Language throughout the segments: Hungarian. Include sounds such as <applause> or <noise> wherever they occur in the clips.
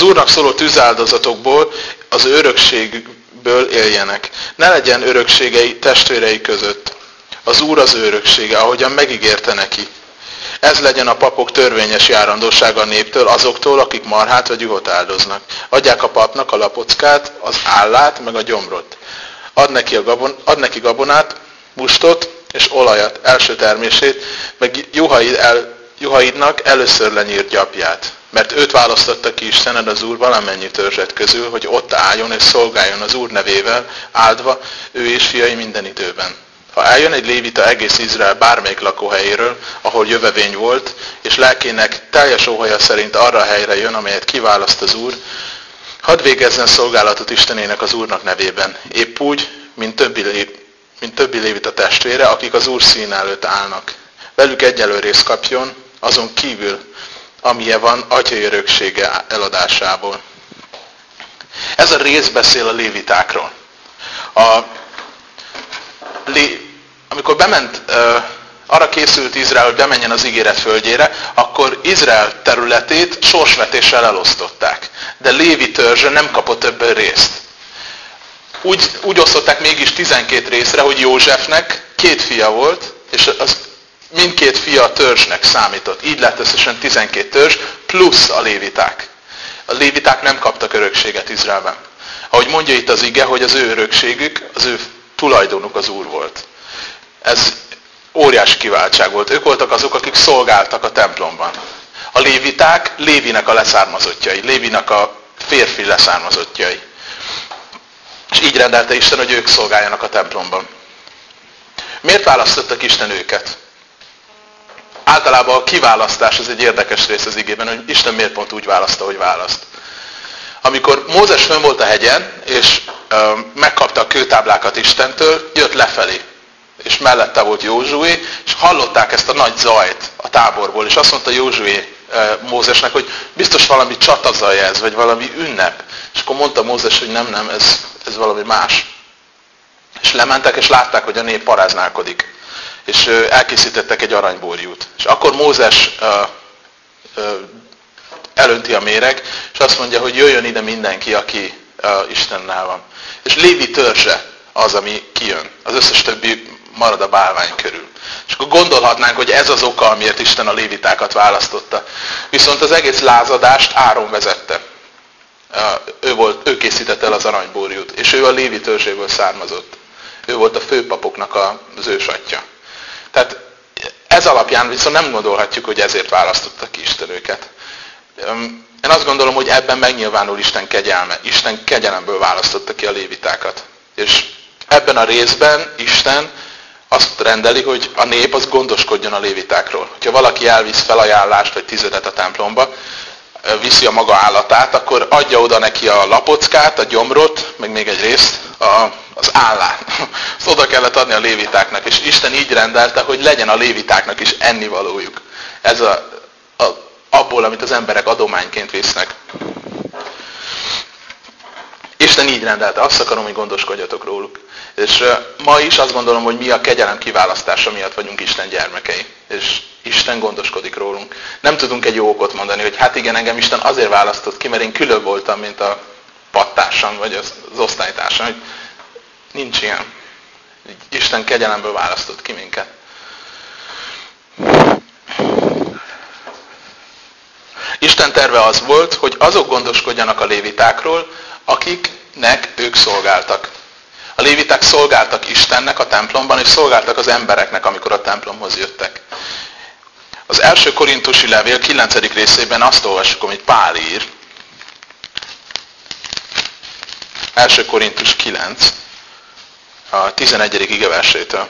Az Úrnak szóló tűzáldozatokból, az örökségből éljenek. Ne legyen örökségei testvérei között. Az Úr az öröksége, ahogyan megígérte neki. Ez legyen a papok törvényes járandósága a néptől, azoktól, akik marhát vagy juhot áldoznak. Adják a papnak a lapockát, az állát, meg a gyomrot. Ad neki, a gabon, ad neki gabonát, mustot és olajat, első termését, meg juhaid el, juhaidnak először lenyírt gyapját. Mert őt választotta ki Istened az Úr valamennyi törzset közül, hogy ott álljon és szolgáljon az Úr nevével, áldva ő és fiai minden időben. Ha eljön egy lévita egész Izrael bármelyik lakóhelyéről, ahol jövevény volt, és lelkének teljes óhaja szerint arra a helyre jön, amelyet kiválaszt az Úr, hadd végezzen szolgálatot Istenének az Úrnak nevében, épp úgy, mint többi, mint többi lévita testvére, akik az Úr szín előtt állnak. Velük egyelő részt kapjon, azon kívül, amilyen van atyai öröksége eladásából. Ez a rész beszél a lévitákról. A amikor bement, arra készült Izrael, hogy bemenjen az ígéret földjére, akkor Izrael területét sorsvetéssel elosztották. De Lévi törzse nem kapott ebből részt. Úgy, úgy osztották mégis 12 részre, hogy Józsefnek két fia volt, és az mindkét fia törzsnek számított. Így lett összesen 12 törzs, plusz a léviták. A léviták nem kaptak örökséget Izraelben. Ahogy mondja itt az ige, hogy az ő örökségük, az ő tulajdonuk az Úr volt. Ez óriási kiváltság volt. Ők voltak azok, akik szolgáltak a templomban. A léviták Lévinek a leszármazottjai, Lévinek a férfi leszármazottjai. És így rendelte Isten, hogy ők szolgáljanak a templomban. Miért választottak Isten őket? Általában a kiválasztás az egy érdekes rész az igében, hogy Isten miért pont úgy választa, hogy választ. Amikor Mózes fönn volt a hegyen, és megkapta a kőtáblákat Istentől, jött lefelé. És mellette volt Józsué, és hallották ezt a nagy zajt a táborból, és azt mondta Józsué Mózesnek, hogy biztos valami csatazaj ez, vagy valami ünnep. És akkor mondta Mózes, hogy nem, nem, ez, ez valami más. És lementek, és látták, hogy a nép paráználkodik. És elkészítettek egy aranyborjút. És akkor Mózes elönti a méreg, és azt mondja, hogy jöjjön ide mindenki, aki Istennel van. És Lévi törzse az, ami kijön. Az összes többi marad a bálvány körül. És akkor gondolhatnánk, hogy ez az oka, amiért Isten a lévitákat választotta. Viszont az egész lázadást Áron vezette. Ő, volt, ő készítette el az aranyborjút, és ő a lévi törzséből származott. Ő volt a főpapoknak az ősatja. Tehát ez alapján viszont nem gondolhatjuk, hogy ezért választotta ki Isten őket. Én azt gondolom, hogy ebben megnyilvánul Isten kegyelme. Isten kegyelemből választotta ki a lévitákat. És ebben a részben Isten azt rendeli, hogy a nép az gondoskodjon a lévitákról. Ha valaki elvisz felajánlást vagy tizedet a templomba, viszi a maga állatát, akkor adja oda neki a lapockát, a gyomrot, meg még egy részt, a, az állát. Azt <laughs> oda kellett adni a lévitáknak, és Isten így rendelte, hogy legyen a lévitáknak is ennivalójuk. Ez a, a abból, amit az emberek adományként visznek. Isten így rendelte, azt akarom, hogy gondoskodjatok róluk. És ma is azt gondolom, hogy mi a kegyelem kiválasztása miatt vagyunk Isten gyermekei. És Isten gondoskodik rólunk. Nem tudunk egy jó okot mondani, hogy hát igen, engem Isten azért választott ki, mert én külön voltam, mint a pattársam, vagy az, az osztálytársam. Hogy nincs ilyen. Isten kegyelemből választott ki minket. Isten terve az volt, hogy azok gondoskodjanak a lévitákról, akiknek ők szolgáltak. A léviták szolgáltak Istennek a templomban, és szolgáltak az embereknek, amikor a templomhoz jöttek. Az első korintusi levél 9. részében azt olvassuk, amit Pál ír. 1. Korintus 9, a 11. igeversétől.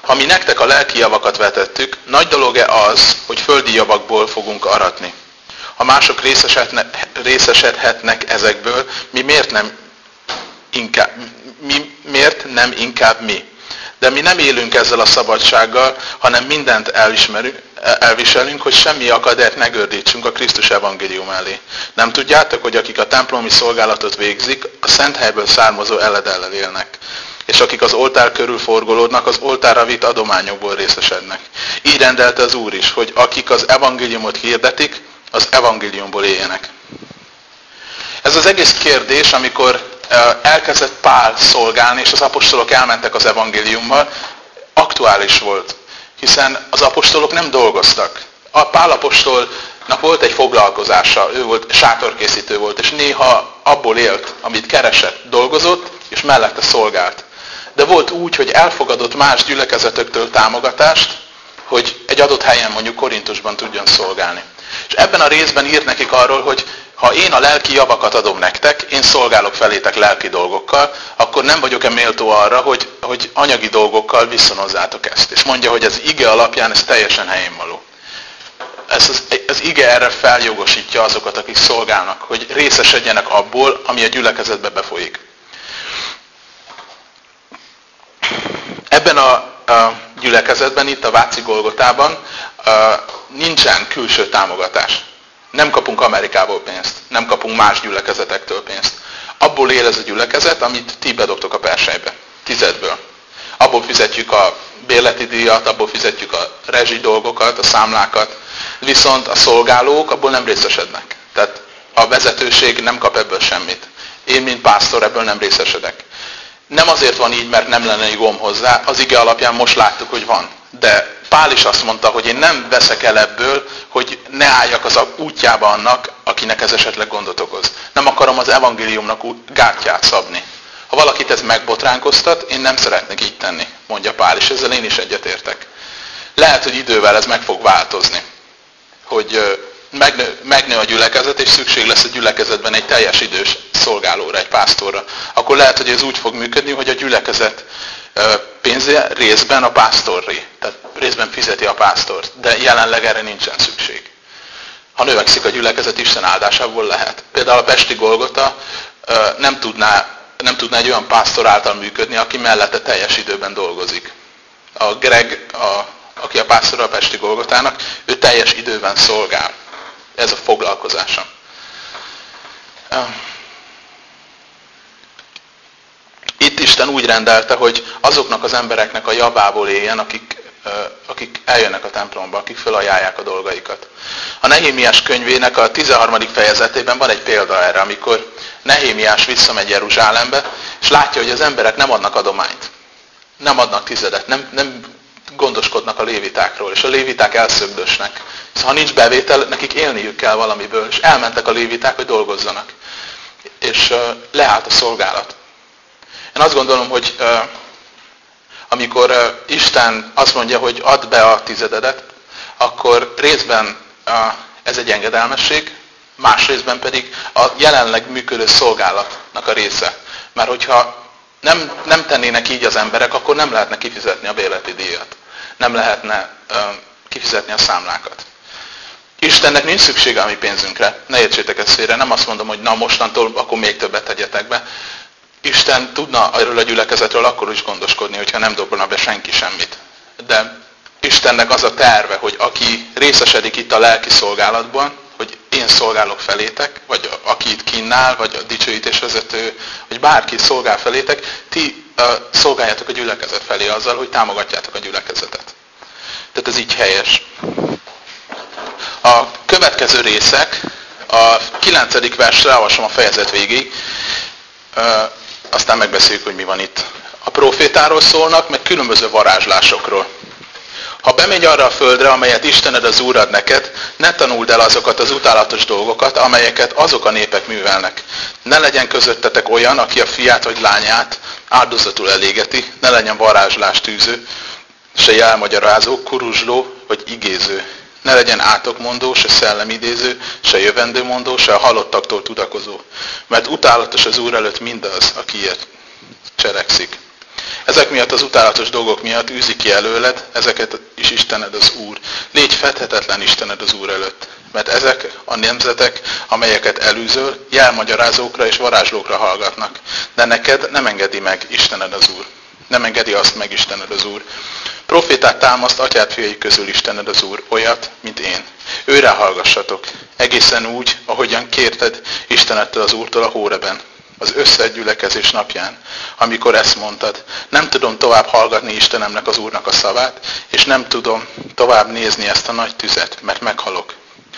Ha mi nektek a lelki javakat vetettük, nagy dolog-e az, hogy földi javakból fogunk aratni? Ha mások részesedhetnek ezekből, mi miért nem inkább, mi, miért nem inkább mi? De mi nem élünk ezzel a szabadsággal, hanem mindent elviselünk, hogy semmi akadályt ne gördítsünk a Krisztus evangélium elé. Nem tudjátok, hogy akik a templomi szolgálatot végzik, a szent helyből származó eledellel élnek és akik az oltár körül forgolódnak, az oltárra vitt adományokból részesednek. Így rendelte az Úr is, hogy akik az evangéliumot hirdetik, az evangéliumból éljenek. Ez az egész kérdés, amikor elkezdett Pál szolgálni, és az apostolok elmentek az evangéliummal, aktuális volt. Hiszen az apostolok nem dolgoztak. A Pál apostolnak volt egy foglalkozása, ő volt sátorkészítő volt, és néha abból élt, amit keresett, dolgozott, és mellette szolgált. De volt úgy, hogy elfogadott más gyülekezetektől támogatást, hogy egy adott helyen mondjuk Korintusban tudjon szolgálni. És ebben a részben ír nekik arról, hogy ha én a lelki javakat adom nektek, én szolgálok felétek lelki dolgokkal, akkor nem vagyok-e méltó arra, hogy, hogy anyagi dolgokkal viszonozzátok ezt. És mondja, hogy az ige alapján ez teljesen helyén való. Ez az, az ige erre feljogosítja azokat, akik szolgálnak, hogy részesedjenek abból, ami a gyülekezetbe befolyik. Ebben a, a gyülekezetben, itt a Váci Golgotában nincsen külső támogatás. Nem kapunk Amerikából pénzt, nem kapunk más gyülekezetektől pénzt. Abból él ez a gyülekezet, amit ti bedobtok a persejbe, tizedből. Abból fizetjük a bérleti díjat, abból fizetjük a rezsi dolgokat, a számlákat, viszont a szolgálók abból nem részesednek. Tehát a vezetőség nem kap ebből semmit. Én, mint pásztor, ebből nem részesedek. Nem azért van így, mert nem lenne jogom hozzá, az ige alapján most láttuk, hogy van. De Pál is azt mondta, hogy én nem veszek el ebből, hogy ne álljak az útjába annak, akinek ez esetleg gondot okoz. Nem akarom az evangéliumnak gátját szabni. Ha valakit ez megbotránkoztat, én nem szeretnék így tenni, mondja Pál, és ezzel én is egyetértek. Lehet, hogy idővel ez meg fog változni, hogy megnő, megnő a gyülekezet, és szükség lesz a gyülekezetben egy teljes idős szolgálóra, egy pásztorra. Akkor lehet, hogy ez úgy fog működni, hogy a gyülekezet pénze részben a pásztorré. Tehát részben fizeti a pásztort, de jelenleg erre nincsen szükség. Ha növekszik a gyülekezet, Isten áldásából lehet. Például a Pesti Golgota nem tudná, nem tudná egy olyan pásztor által működni, aki mellette teljes időben dolgozik. A Greg, a, aki a pásztor a Pesti Golgotának, ő teljes időben szolgál. Ez a foglalkozása. Itt Isten úgy rendelte, hogy azoknak az embereknek a javából éljen, akik, akik eljönnek a templomba, akik felajánlják a dolgaikat. A Nehémiás könyvének a 13. fejezetében van egy példa erre, amikor Nehémiás visszamegy Jeruzsálembe, és látja, hogy az emberek nem adnak adományt. Nem adnak tizedet, nem, nem gondoskodnak a lévitákról, és a léviták elszögdösnek. Szóval, ha nincs bevétel, nekik élniük kell valamiből, és elmentek a léviták, hogy dolgozzanak. És leállt a szolgálat. Én azt gondolom, hogy amikor Isten azt mondja, hogy add be a tizededet, akkor részben ez egy engedelmesség, más részben pedig a jelenleg működő szolgálatnak a része. Mert hogyha nem, nem tennének így az emberek, akkor nem lehetne kifizetni a béleti díjat. Nem lehetne kifizetni a számlákat. Istennek nincs szüksége a mi pénzünkre. Ne értsétek ezt félre. Nem azt mondom, hogy na mostantól akkor még többet tegyetek be. Isten tudna erről a gyülekezetről akkor is gondoskodni, hogyha nem dobna be senki semmit. De Istennek az a terve, hogy aki részesedik itt a lelki szolgálatban, hogy én szolgálok felétek, vagy aki itt kinnál, vagy a dicsőítésvezető, vagy bárki szolgál felétek, ti uh, szolgáljátok a gyülekezet felé azzal, hogy támogatjátok a gyülekezetet. Tehát ez így helyes. A következő részek, a 9. versre olvasom a fejezet végig, aztán megbeszéljük, hogy mi van itt. A profétáról szólnak, meg különböző varázslásokról. Ha bemegy arra a földre, amelyet Istened az Úr ad neked, ne tanuld el azokat az utálatos dolgokat, amelyeket azok a népek művelnek. Ne legyen közöttetek olyan, aki a fiát vagy lányát áldozatul elégeti, ne legyen varázslás tűző, se jelmagyarázó, kuruzsló vagy igéző. Ne legyen átokmondó, se szellemidéző, se jövendőmondó, se a halottaktól tudakozó. Mert utálatos az Úr előtt mindaz, aki ilyet cselekszik. Ezek miatt az utálatos dolgok miatt űzi ki előled, ezeket is Istened az Úr. Légy fedhetetlen Istened az Úr előtt, mert ezek a nemzetek, amelyeket elűzöl, jelmagyarázókra és varázslókra hallgatnak. De neked nem engedi meg Istened az Úr. Nem engedi azt meg Istened az Úr. Profétát támaszt atyát fiai közül Istened az Úr, olyat, mint én. Őre hallgassatok, egészen úgy, ahogyan kérted Istenettől az Úrtól a Hóreben, az összegyülekezés napján, amikor ezt mondtad. Nem tudom tovább hallgatni Istenemnek az Úrnak a szavát, és nem tudom tovább nézni ezt a nagy tüzet, mert meghalok.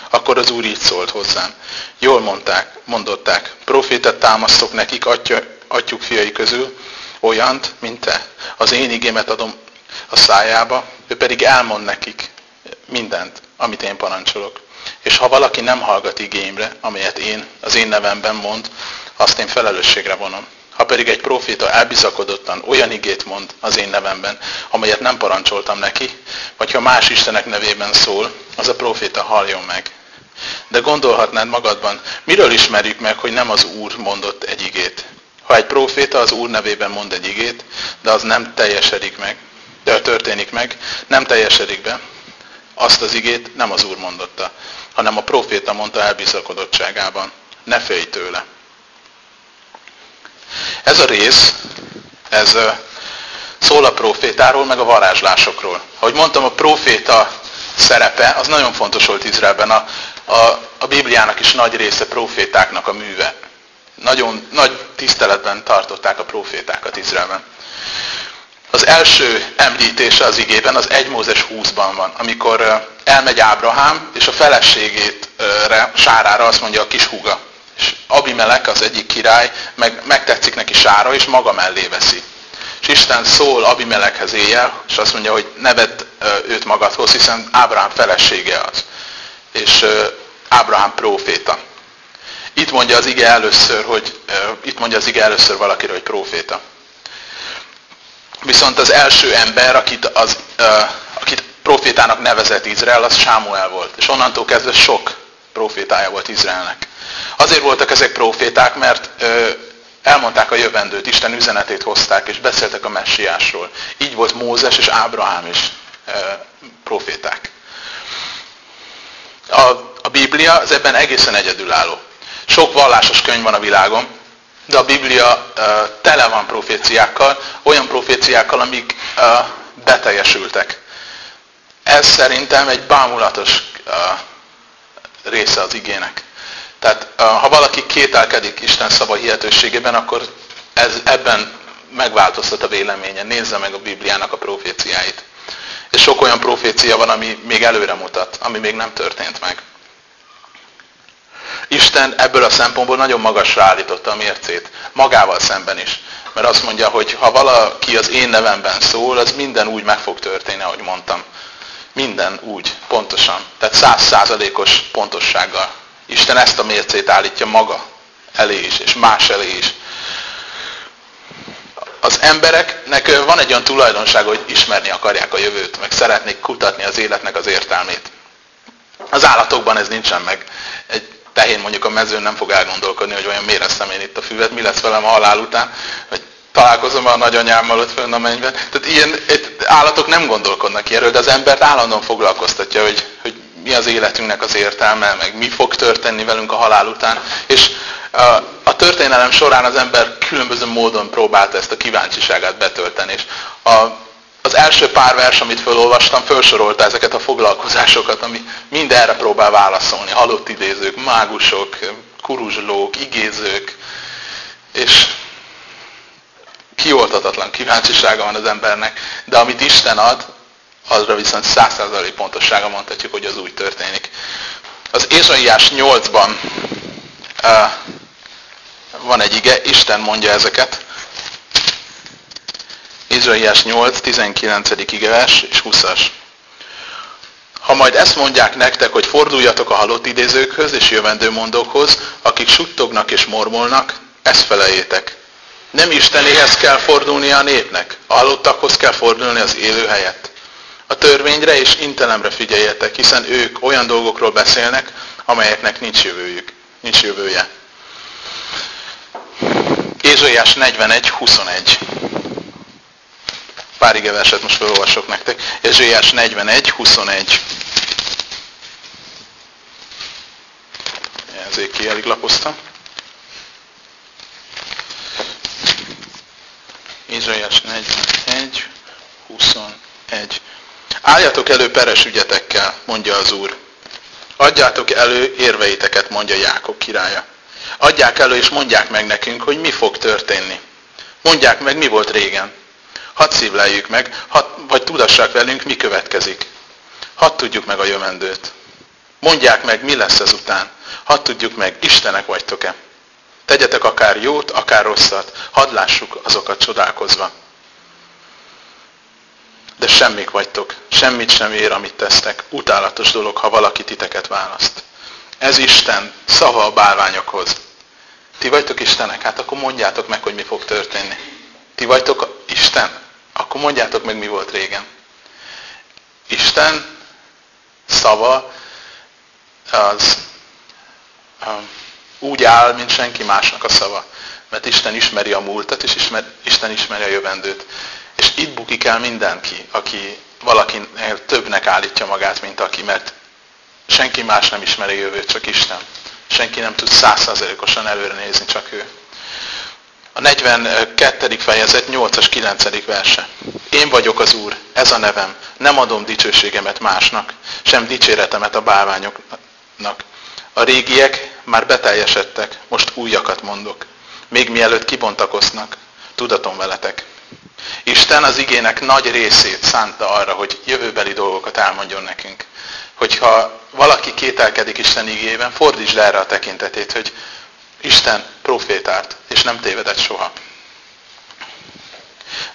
Akkor az Úr így szólt hozzám. Jól mondták, mondották, profétet támasztok nekik atya, atyuk fiai közül, olyant, mint te. Az én igémet adom a szájába, ő pedig elmond nekik mindent, amit én parancsolok. És ha valaki nem hallgat igémre, amelyet én az én nevemben mond, azt én felelősségre vonom. Ha pedig egy proféta elbizakodottan olyan igét mond az én nevemben, amelyet nem parancsoltam neki, vagy ha más Istenek nevében szól, az a proféta halljon meg. De gondolhatnád magadban, miről ismerjük meg, hogy nem az Úr mondott egy igét? Ha egy proféta az Úr nevében mond egy igét, de az nem teljesedik meg, történik meg, nem teljesedik be, azt az igét nem az Úr mondotta, hanem a proféta mondta elbizakodottságában. Ne félj tőle. Ez a rész, ez szól a profétáról, meg a varázslásokról. Ahogy mondtam, a proféta szerepe, az nagyon fontos volt Izraelben. A, a, a Bibliának is nagy része profétáknak a műve. Nagyon nagy tiszteletben tartották a profétákat Izraelben. Az első említése az igében az 1 Mózes 20-ban van, amikor elmegy Ábrahám, és a feleségét sárára azt mondja a kis húga. És Abimelek, az egyik király, meg, megtetszik neki Sára, és maga mellé veszi. És Isten szól Abimelekhez éjjel, és azt mondja, hogy ne vedd őt magadhoz, hiszen Ábrahám felesége az. És Ábrahám próféta. Itt mondja az ige először, hogy itt mondja az ige először valakiről, hogy próféta. Viszont az első ember, akit, az, akit profétának nevezett Izrael, az Sámuel volt. És onnantól kezdve sok profétája volt Izraelnek. Azért voltak ezek proféták, mert elmondták a jövendőt, Isten üzenetét hozták, és beszéltek a messiásról. Így volt Mózes és Ábrahám is proféták. A, a Biblia az ebben egészen egyedülálló. Sok vallásos könyv van a világon, de a Biblia tele van proféciákkal, olyan proféciákkal, amik beteljesültek. Ez szerintem egy bámulatos része az igének. Tehát ha valaki kételkedik Isten szava hihetőségében, akkor ez ebben megváltoztat a véleménye. Nézze meg a Bibliának a proféciáit. És sok olyan profécia van, ami még előre mutat, ami még nem történt meg. Isten ebből a szempontból nagyon magasra állította a mércét, magával szemben is. Mert azt mondja, hogy ha valaki az én nevemben szól, az minden úgy meg fog történni, ahogy mondtam. Minden úgy, pontosan. Tehát százszázalékos pontossággal. Isten ezt a mércét állítja maga elé is, és más elé is. Az embereknek van egy olyan tulajdonság, hogy ismerni akarják a jövőt, meg szeretnék kutatni az életnek az értelmét. Az állatokban ez nincsen meg. Egy tehén mondjuk a mezőn nem fog elgondolkodni, hogy olyan méreztem én itt a füvet, mi lesz velem a halál után, vagy találkozom a nagyanyámmal ott fönn a mennyben. Tehát ilyen állatok nem gondolkodnak erről, de az embert állandóan foglalkoztatja, hogy, hogy mi az életünknek az értelme, meg mi fog történni velünk a halál után. És a történelem során az ember különböző módon próbálta ezt a kíváncsiságát betölteni. És a, az első pár vers, amit felolvastam, felsorolta ezeket a foglalkozásokat, ami mind erre próbál válaszolni. Halott idézők, mágusok, kuruzslók, igézők, és kioltatatlan kíváncsisága van az embernek, de amit Isten ad, azra viszont százszerzalék pontossága mondhatjuk, hogy az úgy történik. Az Ézsaiás 8-ban uh, van egy ige, Isten mondja ezeket. Ézsaiás 8, 19. igevers és 20-as. Ha majd ezt mondják nektek, hogy forduljatok a halott idézőkhöz és jövendőmondókhoz, akik suttognak és mormolnak, ezt felejétek. Nem Istenéhez kell fordulni a népnek, a halottakhoz kell fordulni az élő helyett. A törvényre és intelemre figyeljetek, hiszen ők olyan dolgokról beszélnek, amelyeknek nincs jövőjük, nincs jövője. Ézsaiás 41, 21. Pár ige verset most felolvasok nektek. Ézsaiás 41, 21. Ezért kielig lapoztam. Ézsaiás 41, 21. Álljatok elő peres ügyetekkel, mondja az Úr. Adjátok elő érveiteket, mondja Jákob királya. Adják elő és mondják meg nekünk, hogy mi fog történni. Mondják meg, mi volt régen. Hadd szívleljük meg, hadd, vagy tudassák velünk, mi következik. Hadd tudjuk meg a jövendőt. Mondják meg, mi lesz ezután. Hadd tudjuk meg, Istenek vagytok-e. Tegyetek akár jót, akár rosszat, hadd lássuk azokat csodálkozva. De semmik vagytok, semmit sem ér, amit tesztek. Utálatos dolog, ha valaki titeket választ. Ez Isten szava a bálványokhoz. Ti vagytok Istenek? Hát akkor mondjátok meg, hogy mi fog történni. Ti vagytok Isten? Akkor mondjátok meg, mi volt régen. Isten szava az um, úgy áll, mint senki másnak a szava. Mert Isten ismeri a múltat, és ismer, Isten ismeri a jövendőt. És itt bukik el mindenki, aki valakinél többnek állítja magát, mint aki, mert senki más nem ismeri a jövőt, csak Isten. Senki nem tud százszázalékosan előre nézni, csak ő. A 42. fejezet 8-as 9. verse. Én vagyok az Úr, ez a nevem. Nem adom dicsőségemet másnak, sem dicséretemet a bálványoknak. A régiek már beteljesedtek, most újakat mondok. Még mielőtt kibontakoznak, tudatom veletek. Isten az igének nagy részét szánta arra, hogy jövőbeli dolgokat elmondjon nekünk. Hogyha valaki kételkedik Isten igében, fordítsd erre a tekintetét, hogy Isten profétárt, és nem tévedett soha.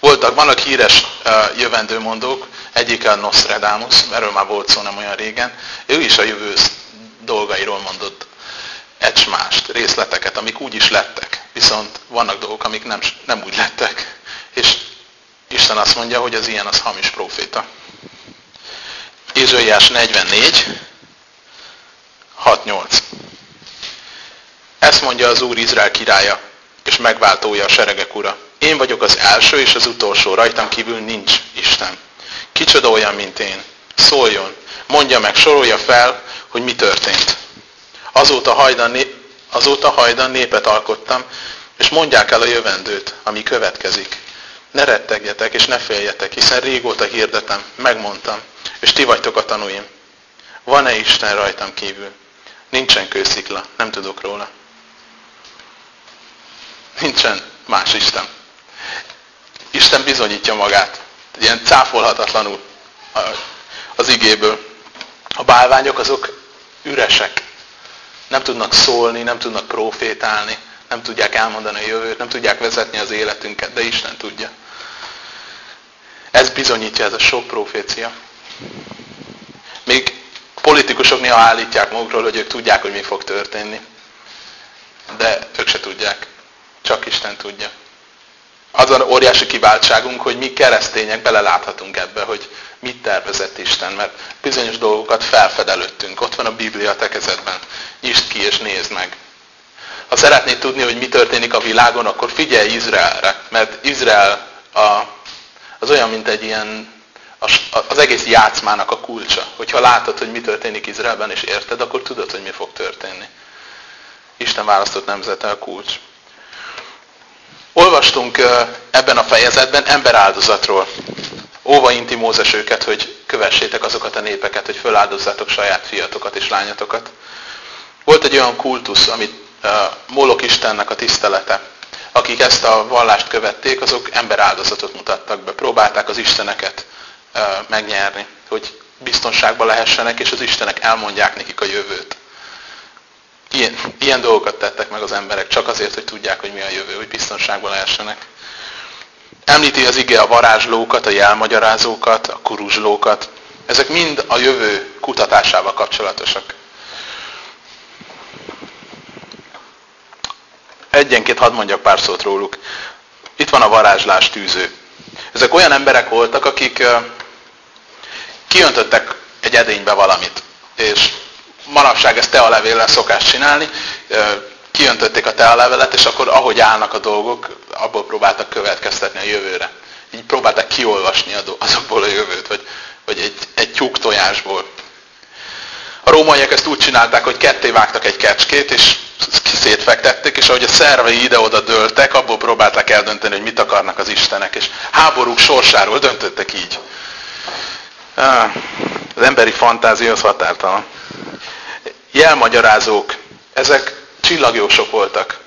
Voltak, vannak híres uh, jövendőmondók, egyik a Nostradamus, erről már volt szó nem olyan régen, ő is a jövő dolgairól mondott ecsmást, részleteket, amik úgy is lettek. Viszont vannak dolgok, amik nem, nem úgy lettek. És Isten azt mondja, hogy az ilyen az hamis proféta. Ézsaiás 44, 6-8. Ezt mondja az Úr Izrael királya, és megváltója a seregek ura. Én vagyok az első és az utolsó, rajtam kívül nincs Isten. Kicsoda olyan, mint én? Szóljon, mondja meg, sorolja fel, hogy mi történt. Azóta hajdan, azóta hajdan népet alkottam, és mondják el a jövendőt, ami következik. Ne rettegjetek és ne féljetek, hiszen régóta hirdetem, megmondtam, és ti vagytok a tanúim. Van-e Isten rajtam kívül? Nincsen kőszikla, nem tudok róla. Nincsen más Isten. Isten bizonyítja magát, ilyen cáfolhatatlanul az igéből. A bálványok azok üresek. Nem tudnak szólni, nem tudnak profétálni, nem tudják elmondani a jövőt, nem tudják vezetni az életünket, de Isten tudja. Ez bizonyítja ez a sok profécia. Még politikusok néha állítják magukról, hogy ők tudják, hogy mi fog történni. De ők se tudják. Csak Isten tudja. Az a óriási kiváltságunk, hogy mi keresztények beleláthatunk ebbe, hogy mit tervezett Isten, mert bizonyos dolgokat felfed előttünk. Ott van a Biblia tekezetben. Nyisd ki és nézd meg. Ha szeretnéd tudni, hogy mi történik a világon, akkor figyelj Izraelre, mert Izrael a, az olyan, mint egy ilyen az egész játszmának a kulcsa. Hogyha látod, hogy mi történik Izraelben, és érted, akkor tudod, hogy mi fog történni. Isten választott nemzete a kulcs. Olvastunk ebben a fejezetben emberáldozatról. Óva inti Mózes őket, hogy kövessétek azokat a népeket, hogy föláldozzátok saját fiatokat és lányatokat. Volt egy olyan kultusz, amit Mólok Istennek a tisztelete. Akik ezt a vallást követték, azok emberáldozatot mutattak be. Próbálták az isteneket megnyerni, hogy biztonságban lehessenek, és az istenek elmondják nekik a jövőt. Ilyen, ilyen dolgokat tettek meg az emberek, csak azért, hogy tudják, hogy mi a jövő, hogy biztonságban lehessenek. Említi az ige a varázslókat, a jelmagyarázókat, a kuruzslókat. Ezek mind a jövő kutatásával kapcsolatosak. Egyenként hadd mondjak pár szót róluk. Itt van a varázslás tűző. Ezek olyan emberek voltak, akik kiöntöttek egy edénybe valamit. És manapság ezt tealevéllel szokás csinálni, kiöntötték a tealevelet, és akkor ahogy állnak a dolgok, abból próbáltak következtetni a jövőre. Így próbálták kiolvasni azokból a jövőt, vagy, vagy egy, egy tyúk tojásból. A rómaiak ezt úgy csinálták, hogy ketté vágtak egy kecskét, és szétfektették, és ahogy a szervei ide-oda dőltek, abból próbálták eldönteni, hogy mit akarnak az istenek, és háborúk sorsáról döntöttek így. Az emberi fantázia az határtalan. Jelmagyarázók, ezek csillagjósok voltak.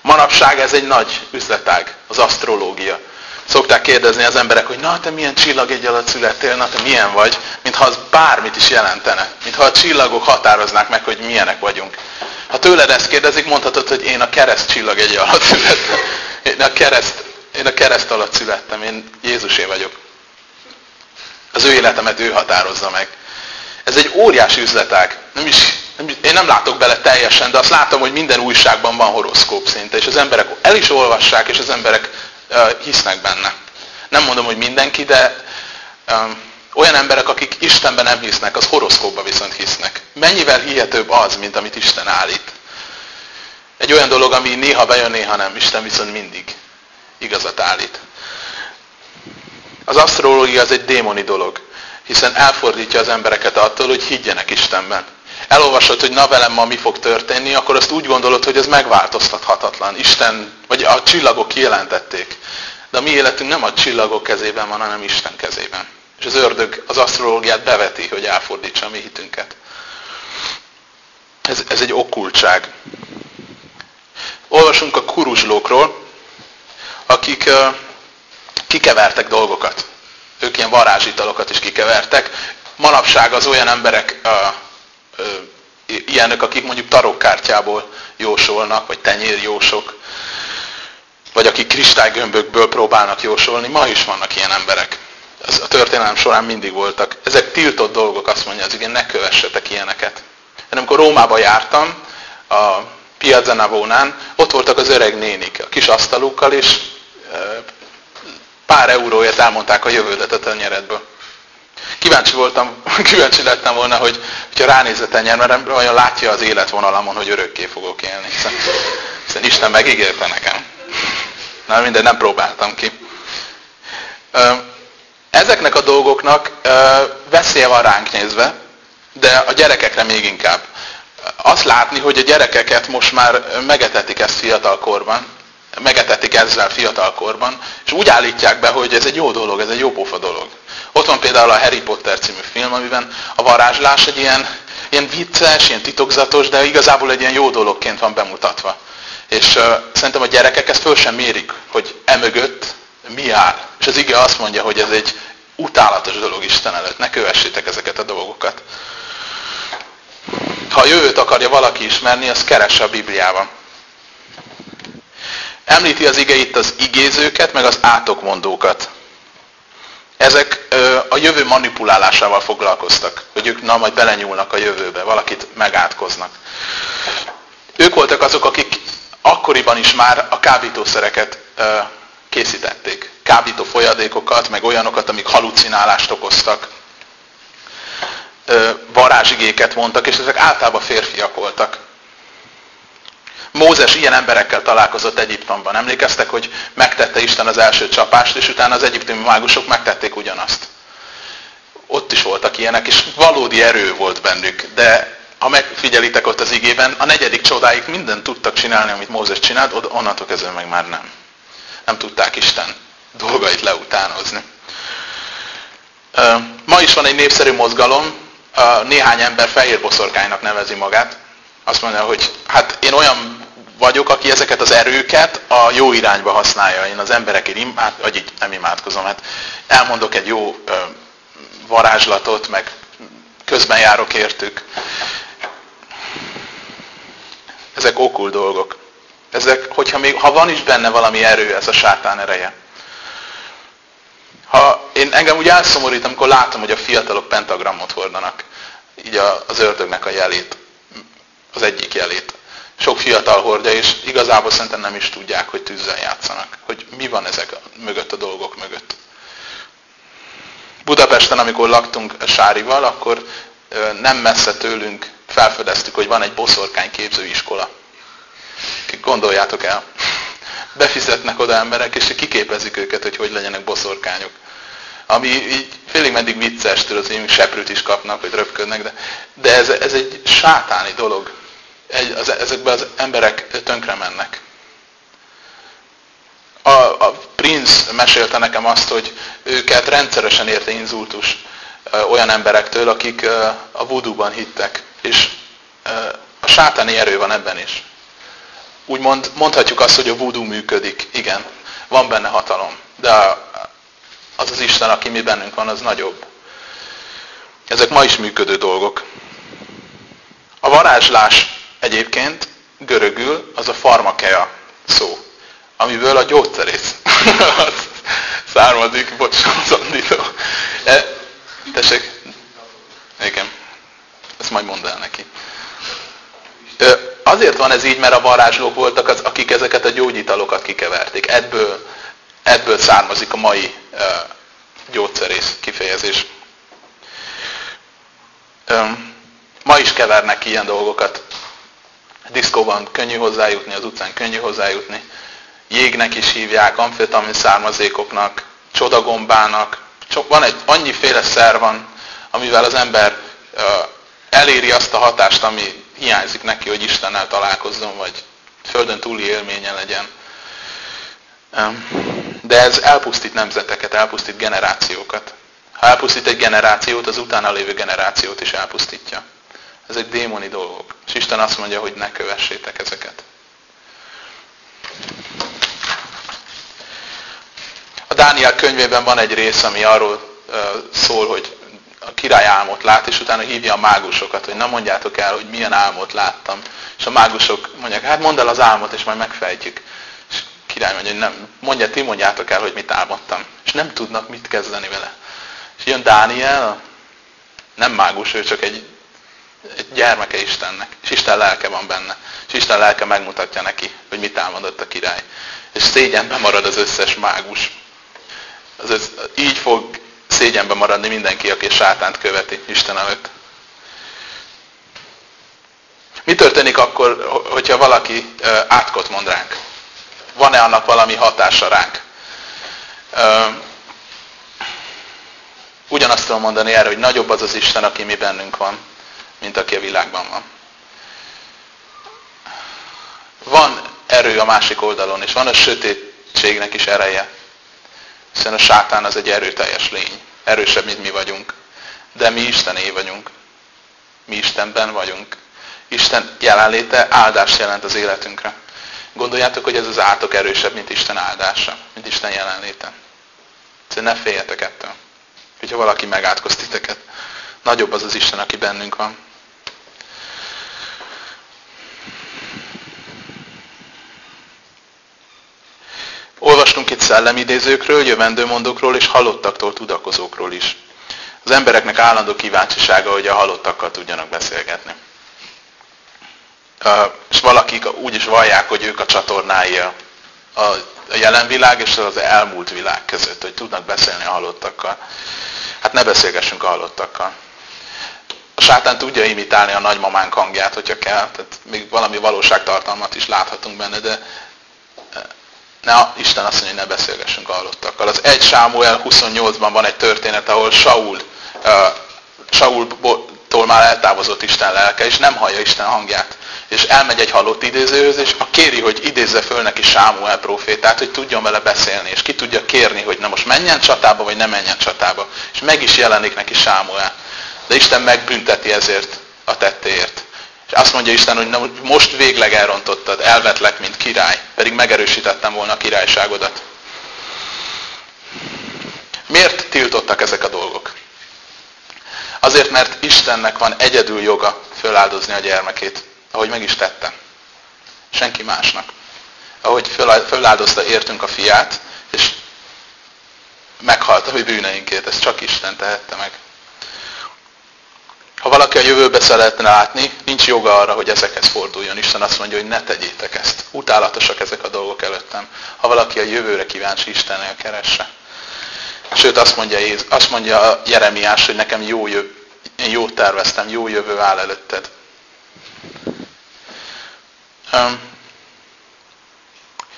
Manapság ez egy nagy üzletág, az asztrológia. Szokták kérdezni az emberek, hogy na te milyen csillag egy alatt születtél, na te milyen vagy, mintha az bármit is jelentene. Mintha a csillagok határoznák meg, hogy milyenek vagyunk. Ha tőled ezt kérdezik, mondhatod, hogy én a kereszt csillag egy alatt születtem. Én a kereszt, én a kereszt alatt születtem, én Jézusé vagyok. Az ő életemet ő határozza meg. Ez egy óriási üzletág. Nem is, nem, én nem látok bele teljesen, de azt látom, hogy minden újságban van horoszkóp szinte, és az emberek el is olvassák, és az emberek uh, hisznek benne. Nem mondom, hogy mindenki, de um, olyan emberek, akik Istenben nem hisznek, az horoszkópban viszont hisznek. Mennyivel hihetőbb az, mint amit Isten állít. Egy olyan dolog, ami néha bejön, néha nem. Isten viszont mindig igazat állít. Az asztrológia az egy démoni dolog, hiszen elfordítja az embereket attól, hogy higgyenek Istenben. Elolvasod, hogy na velem ma mi fog történni, akkor azt úgy gondolod, hogy ez megváltoztathatatlan. Isten, vagy a csillagok kijelentették. De a mi életünk nem a csillagok kezében van, hanem Isten kezében. És az ördög az asztrológiát beveti, hogy elfordítsa a mi hitünket. Ez, ez egy okkultság. Olvasunk a kuruzslókról, akik uh, kikevertek dolgokat. Ők ilyen varázsitalokat is kikevertek. Manapság az olyan emberek uh, ilyenek, akik mondjuk tarokkártyából jósolnak, vagy tenyérjósok, vagy akik kristálygömbökből próbálnak jósolni. Ma is vannak ilyen emberek. Ez a történelem során mindig voltak. Ezek tiltott dolgok, azt mondja az igen, ne kövessetek ilyeneket. Én amikor Rómába jártam, a Piazza Navonán, ott voltak az öreg nénik a kis asztalukkal, és pár euróért elmondták a jövődet a tenyeredből. Kíváncsi voltam, <laughs> kíváncsi lettem volna, hogy ha ránéz a mert olyan látja az életvonalamon, hogy örökké fogok élni. Hiszen, hiszen Isten megígérte nekem. Na minden, nem próbáltam ki. Ezeknek a dolgoknak veszélye van ránk nézve, de a gyerekekre még inkább. Azt látni, hogy a gyerekeket most már megetetik ezt fiatalkorban, megetetik ezzel fiatalkorban, és úgy állítják be, hogy ez egy jó dolog, ez egy jó pofa dolog. Ott van például a Harry Potter című film, amiben a varázslás egy ilyen, ilyen vicces, ilyen titokzatos, de igazából egy ilyen jó dologként van bemutatva. És uh, szerintem a gyerekek ezt föl sem mérik, hogy emögött mi áll. És az ige azt mondja, hogy ez egy utálatos dolog Isten előtt. Ne kövessétek ezeket a dolgokat. Ha a jövőt akarja valaki ismerni, az keresse a Bibliában. Említi az ige itt az igézőket, meg az átokmondókat. Ezek a jövő manipulálásával foglalkoztak, hogy ők na majd belenyúlnak a jövőbe, valakit megátkoznak. Ők voltak azok, akik akkoriban is már a kábítószereket készítették. Kábító folyadékokat, meg olyanokat, amik halucinálást okoztak. Varázsigéket mondtak, és ezek általában férfiak voltak. Mózes ilyen emberekkel találkozott Egyiptomban. Emlékeztek, hogy megtette Isten az első csapást, és utána az egyiptomi mágusok megtették ugyanazt. Ott is voltak ilyenek, és valódi erő volt bennük. De ha megfigyelitek ott az igében, a negyedik csodáig mindent tudtak csinálni, amit Mózes csinált, onnantól kezdve meg már nem. Nem tudták Isten dolgait leutánozni. Ma is van egy népszerű mozgalom, néhány ember fehér boszorkánynak nevezi magát. Azt mondja, hogy hát én olyan vagyok, aki ezeket az erőket a jó irányba használja. Én az emberekért imád, vagy így nem imádkozom, hát elmondok egy jó ö, varázslatot, meg közben járok értük. Ezek okul dolgok. Ezek, hogyha még, ha van is benne valami erő, ez a sátán ereje. Ha én engem úgy elszomorít, amikor látom, hogy a fiatalok pentagramot hordanak. Így az ördögnek a jelét. Az egyik jelét sok fiatal hordja, és igazából szerintem nem is tudják, hogy tűzzel játszanak. Hogy mi van ezek mögött a dolgok mögött. Budapesten, amikor laktunk Sárival, akkor nem messze tőlünk felfedeztük, hogy van egy boszorkány képzőiskola. Gondoljátok el. Befizetnek oda emberek, és kiképezik őket, hogy hogy legyenek boszorkányok. Ami így félig meddig vicces, tudod, hogy seprűt is kapnak, hogy röpködnek, de, de ez, ez egy sátáni dolog egy, az, ezekben az emberek tönkre mennek. A, a Prince mesélte nekem azt, hogy őket rendszeresen érte inzultus olyan emberektől, akik a vudúban hittek. És a sátáni erő van ebben is. Úgy mond, mondhatjuk azt, hogy a vudú működik. Igen, van benne hatalom. de az az Isten, aki mi bennünk van, az nagyobb. Ezek ma is működő dolgok. A varázslás egyébként görögül az a farmakea szó, amiből a gyógyszerész <laughs> származik, bocsánat, Andító. E, tessék? Igen. Ezt majd mondd el neki. Azért van ez így, mert a varázslók voltak az, akik ezeket a gyógyitalokat kikeverték. Ebből, ebből származik a mai gyógyszerész kifejezés. Ma is kevernek ilyen dolgokat. Diszkóban könnyű hozzájutni, az utcán könnyű hozzájutni. Jégnek is hívják, amfetamin származékoknak, csodagombának. Van egy, annyiféle szer van, amivel az ember eléri azt a hatást, ami hiányzik neki, hogy Istennel találkozzon, vagy földön túli élménye legyen. De ez elpusztít nemzeteket, elpusztít generációkat. Ha elpusztít egy generációt, az utána lévő generációt is elpusztítja. Ezek démoni dolgok. És Isten azt mondja, hogy ne kövessétek ezeket. A Dániel könyvében van egy rész, ami arról szól, hogy a király álmot lát, és utána hívja a mágusokat, hogy na mondjátok el, hogy milyen álmot láttam. És a mágusok mondják, hát mondd el az álmot, és majd megfejtjük. És a király mondja, hogy nem, mondja, ti mondjátok el, hogy mit álmodtam. És nem tudnak mit kezdeni vele. És jön Dániel, nem mágus, ő csak egy, egy gyermeke Istennek. És Isten lelke van benne. És Isten lelke megmutatja neki, hogy mit álmodott a király. És szégyenben marad az összes mágus. Az össz, így fog szégyenbe maradni mindenki, aki sátánt követi Isten előtt. Mi történik akkor, hogyha valaki átkot mond ránk? Van-e annak valami hatása ránk? Ugyanazt tudom mondani erre, hogy nagyobb az az Isten, aki mi bennünk van, mint aki a világban van. Van erő a másik oldalon, és van a sötétségnek is ereje. Hiszen a sátán az egy erőteljes lény. Erősebb, mint mi vagyunk. De mi Istené vagyunk. Mi Istenben vagyunk. Isten jelenléte áldást jelent az életünkre. Gondoljátok, hogy ez az átok erősebb, mint Isten áldása, mint Isten jelenléte. Szóval ne féljetek ettől. Hogyha valaki megátkozt titeket. Nagyobb az az Isten, aki bennünk van. Olvastunk itt szellemidézőkről, jövendőmondókról és halottaktól tudakozókról is. Az embereknek állandó kíváncsisága, hogy a halottakkal tudjanak beszélgetni. És valakik úgy is vallják, hogy ők a csatornái a jelen világ és az elmúlt világ között, hogy tudnak beszélni a halottakkal. Hát ne beszélgessünk a halottakkal. A sátán tudja imitálni a nagymamánk hangját, hogyha kell, tehát még valami valóságtartalmat is láthatunk benne, de Na, Isten azt mondja, hogy ne beszélgessünk a. Az 1 Sámuel 28-ban van egy történet, ahol Saul, uh, Saultól már eltávozott Isten lelke, és nem hallja Isten hangját. És elmegy egy halott idézőhöz, és a kéri, hogy idézze föl neki Sámuel profétát, hogy tudjon vele beszélni, és ki tudja kérni, hogy na most menjen csatába, vagy nem menjen csatába. És meg is jelenik neki Sámuel. De Isten megbünteti ezért a tettéért. És azt mondja Isten, hogy na, most végleg elrontottad, elvetlek, mint király, pedig megerősítettem volna a királyságodat. Miért tiltottak ezek a dolgok? Azért, mert Istennek van egyedül joga föláldozni a gyermekét, ahogy meg is tette. Senki másnak. Ahogy föláldozta értünk a fiát, és meghalt a mi bűneinkért, ezt csak Isten tehette meg. Ha valaki a jövőbe szeretne látni, nincs joga arra, hogy ezekhez forduljon. Isten azt mondja, hogy ne tegyétek ezt. Utálatosak ezek a dolgok előttem. Ha valaki a jövőre kíváncsi, Istennél keresse. Sőt, azt mondja, azt mondja Jeremiás, hogy nekem jó jöv, én jót terveztem, jó jövő áll előtted.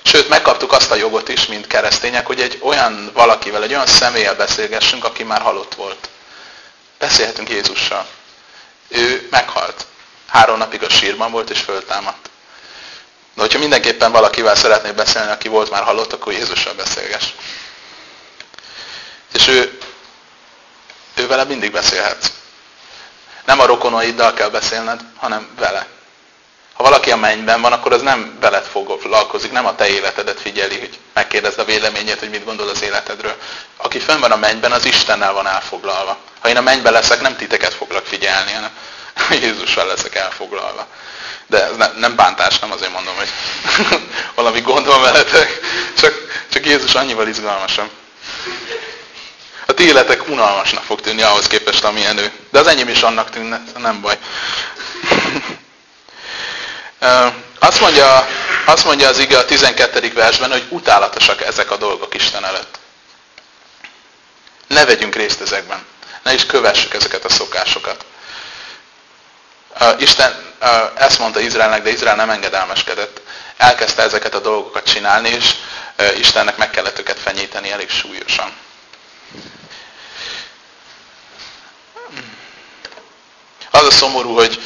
Sőt, megkaptuk azt a jogot is, mint keresztények, hogy egy olyan valakivel, egy olyan személlyel beszélgessünk, aki már halott volt. Beszélhetünk Jézussal. Ő meghalt. Három napig a sírban volt és föltámadt. De hogyha mindenképpen valakivel szeretnél beszélni, aki volt már halott, akkor Jézussal beszélgess. És ő, ő vele mindig beszélhetsz. Nem a rokonaiddal kell beszélned, hanem vele. Valaki a mennyben van, akkor az nem veled foglalkozik, nem a te életedet figyeli, hogy megkérdezd a véleményét, hogy mit gondol az életedről. Aki fönn van a mennyben, az Istennel van elfoglalva. Ha én a mennyben leszek, nem titeket foglak figyelni, hanem <laughs> Jézussal leszek elfoglalva. De ez nem, nem bántás, nem azért mondom, hogy <laughs> valami gond van veletek, csak, csak Jézus annyival izgalmasabb. A ti életek unalmasnak fog tűnni ahhoz képest, amilyen ő. De az enyém is annak tűnne, nem baj. <laughs> Azt mondja, azt mondja az ige a 12. versben, hogy utálatosak ezek a dolgok Isten előtt. Ne vegyünk részt ezekben. Ne is kövessük ezeket a szokásokat. Isten ezt mondta Izraelnek, de Izrael nem engedelmeskedett. Elkezdte ezeket a dolgokat csinálni, és Istennek meg kellett őket fenyíteni elég súlyosan. Az a szomorú, hogy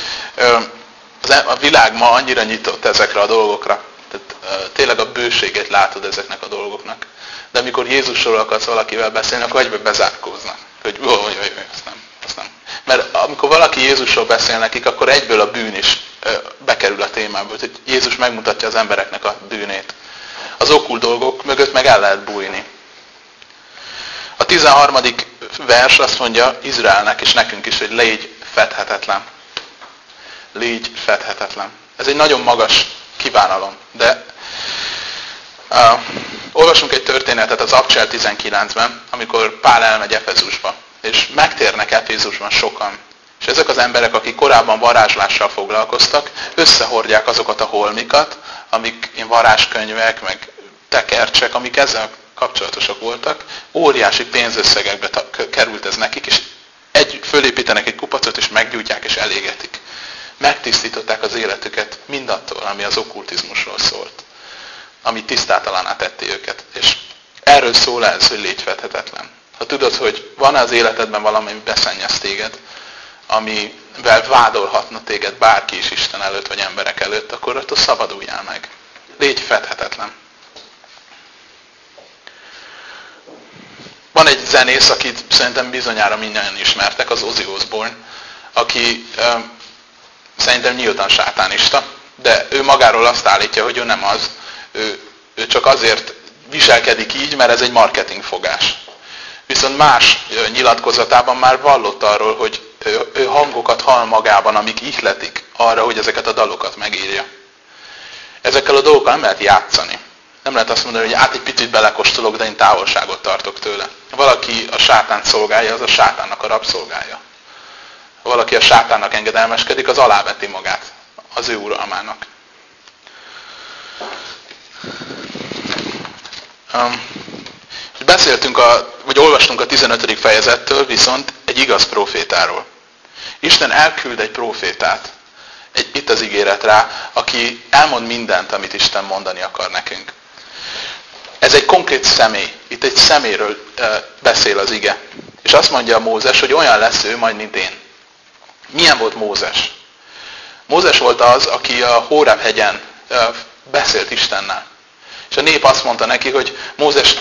a világ ma annyira nyitott ezekre a dolgokra. Tehát tényleg a bőséget látod ezeknek a dolgoknak. De amikor Jézusról akarsz valakivel beszélni, akkor egybe bezárkóznak. Hogy jó, jó, jó, azt nem, azt nem. Mert amikor valaki Jézusról beszél nekik, akkor egyből a bűn is bekerül a témába. Hogy Jézus megmutatja az embereknek a bűnét. Az okul dolgok mögött meg el lehet bújni. A 13. vers azt mondja Izraelnek és nekünk is, hogy légy fedhetetlen légy fedhetetlen. Ez egy nagyon magas kívánalom, de uh, olvasunk egy történetet az Abcsel 19-ben, amikor Pál elmegy Efezusba, és megtérnek Efezusban sokan. És ezek az emberek, akik korábban varázslással foglalkoztak, összehordják azokat a holmikat, amik varázskönyvek, meg tekercsek, amik ezzel kapcsolatosak voltak, óriási pénzösszegekbe került ez nekik, és egy, fölépítenek egy kupacot, és meggyújtják, és elégetik megtisztították az életüket mindattól, ami az okkultizmusról szólt. Ami tisztátalaná tette őket. És erről szól ez, hogy légy fedhetetlen. Ha tudod, hogy van -e az életedben valami, ami beszennyez téged, amivel vádolhatna téged bárki is Isten előtt, vagy emberek előtt, akkor attól szabaduljál meg. Légy fedhetetlen. Van egy zenész, akit szerintem bizonyára mindannyian ismertek, az Ozzy Osbourne, aki Szerintem nyíltan sátánista, de ő magáról azt állítja, hogy ő nem az. Ő, ő csak azért viselkedik így, mert ez egy marketing fogás. Viszont más nyilatkozatában már vallott arról, hogy ő, ő hangokat hall magában, amik ihletik arra, hogy ezeket a dalokat megírja. Ezekkel a dolgokkal nem lehet játszani. Nem lehet azt mondani, hogy át egy picit belekostolok, de én távolságot tartok tőle. Valaki a sátánt szolgálja, az a sátánnak a rabszolgája. Ha valaki a sátánnak engedelmeskedik, az aláveti magát az ő uralmának. Um, beszéltünk, a, vagy olvastunk a 15. fejezettől viszont egy igaz profétáról. Isten elküld egy profétát, egy, itt az ígéret rá, aki elmond mindent, amit Isten mondani akar nekünk. Ez egy konkrét személy. Itt egy szeméről beszél az ige. És azt mondja a Mózes, hogy olyan lesz ő majd, mint én. Milyen volt Mózes? Mózes volt az, aki a Hóreb hegyen beszélt Istennel. És a nép azt mondta neki, hogy Mózes,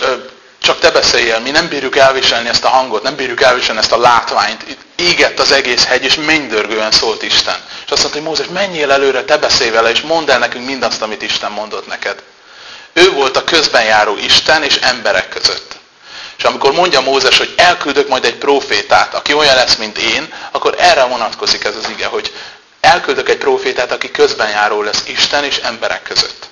csak te beszéljél, mi nem bírjuk elviselni ezt a hangot, nem bírjuk elviselni ezt a látványt. Itt égett az egész hegy, és mennydörgően szólt Isten. És azt mondta, hogy Mózes, menjél előre, te beszélj vele, és mondd el nekünk mindazt, amit Isten mondott neked. Ő volt a közben járó Isten és emberek között. És amikor mondja Mózes, hogy elküldök majd egy profétát, aki olyan lesz, mint én, akkor erre vonatkozik ez az ige, hogy elküldök egy profétát, aki közben járó lesz Isten és emberek között.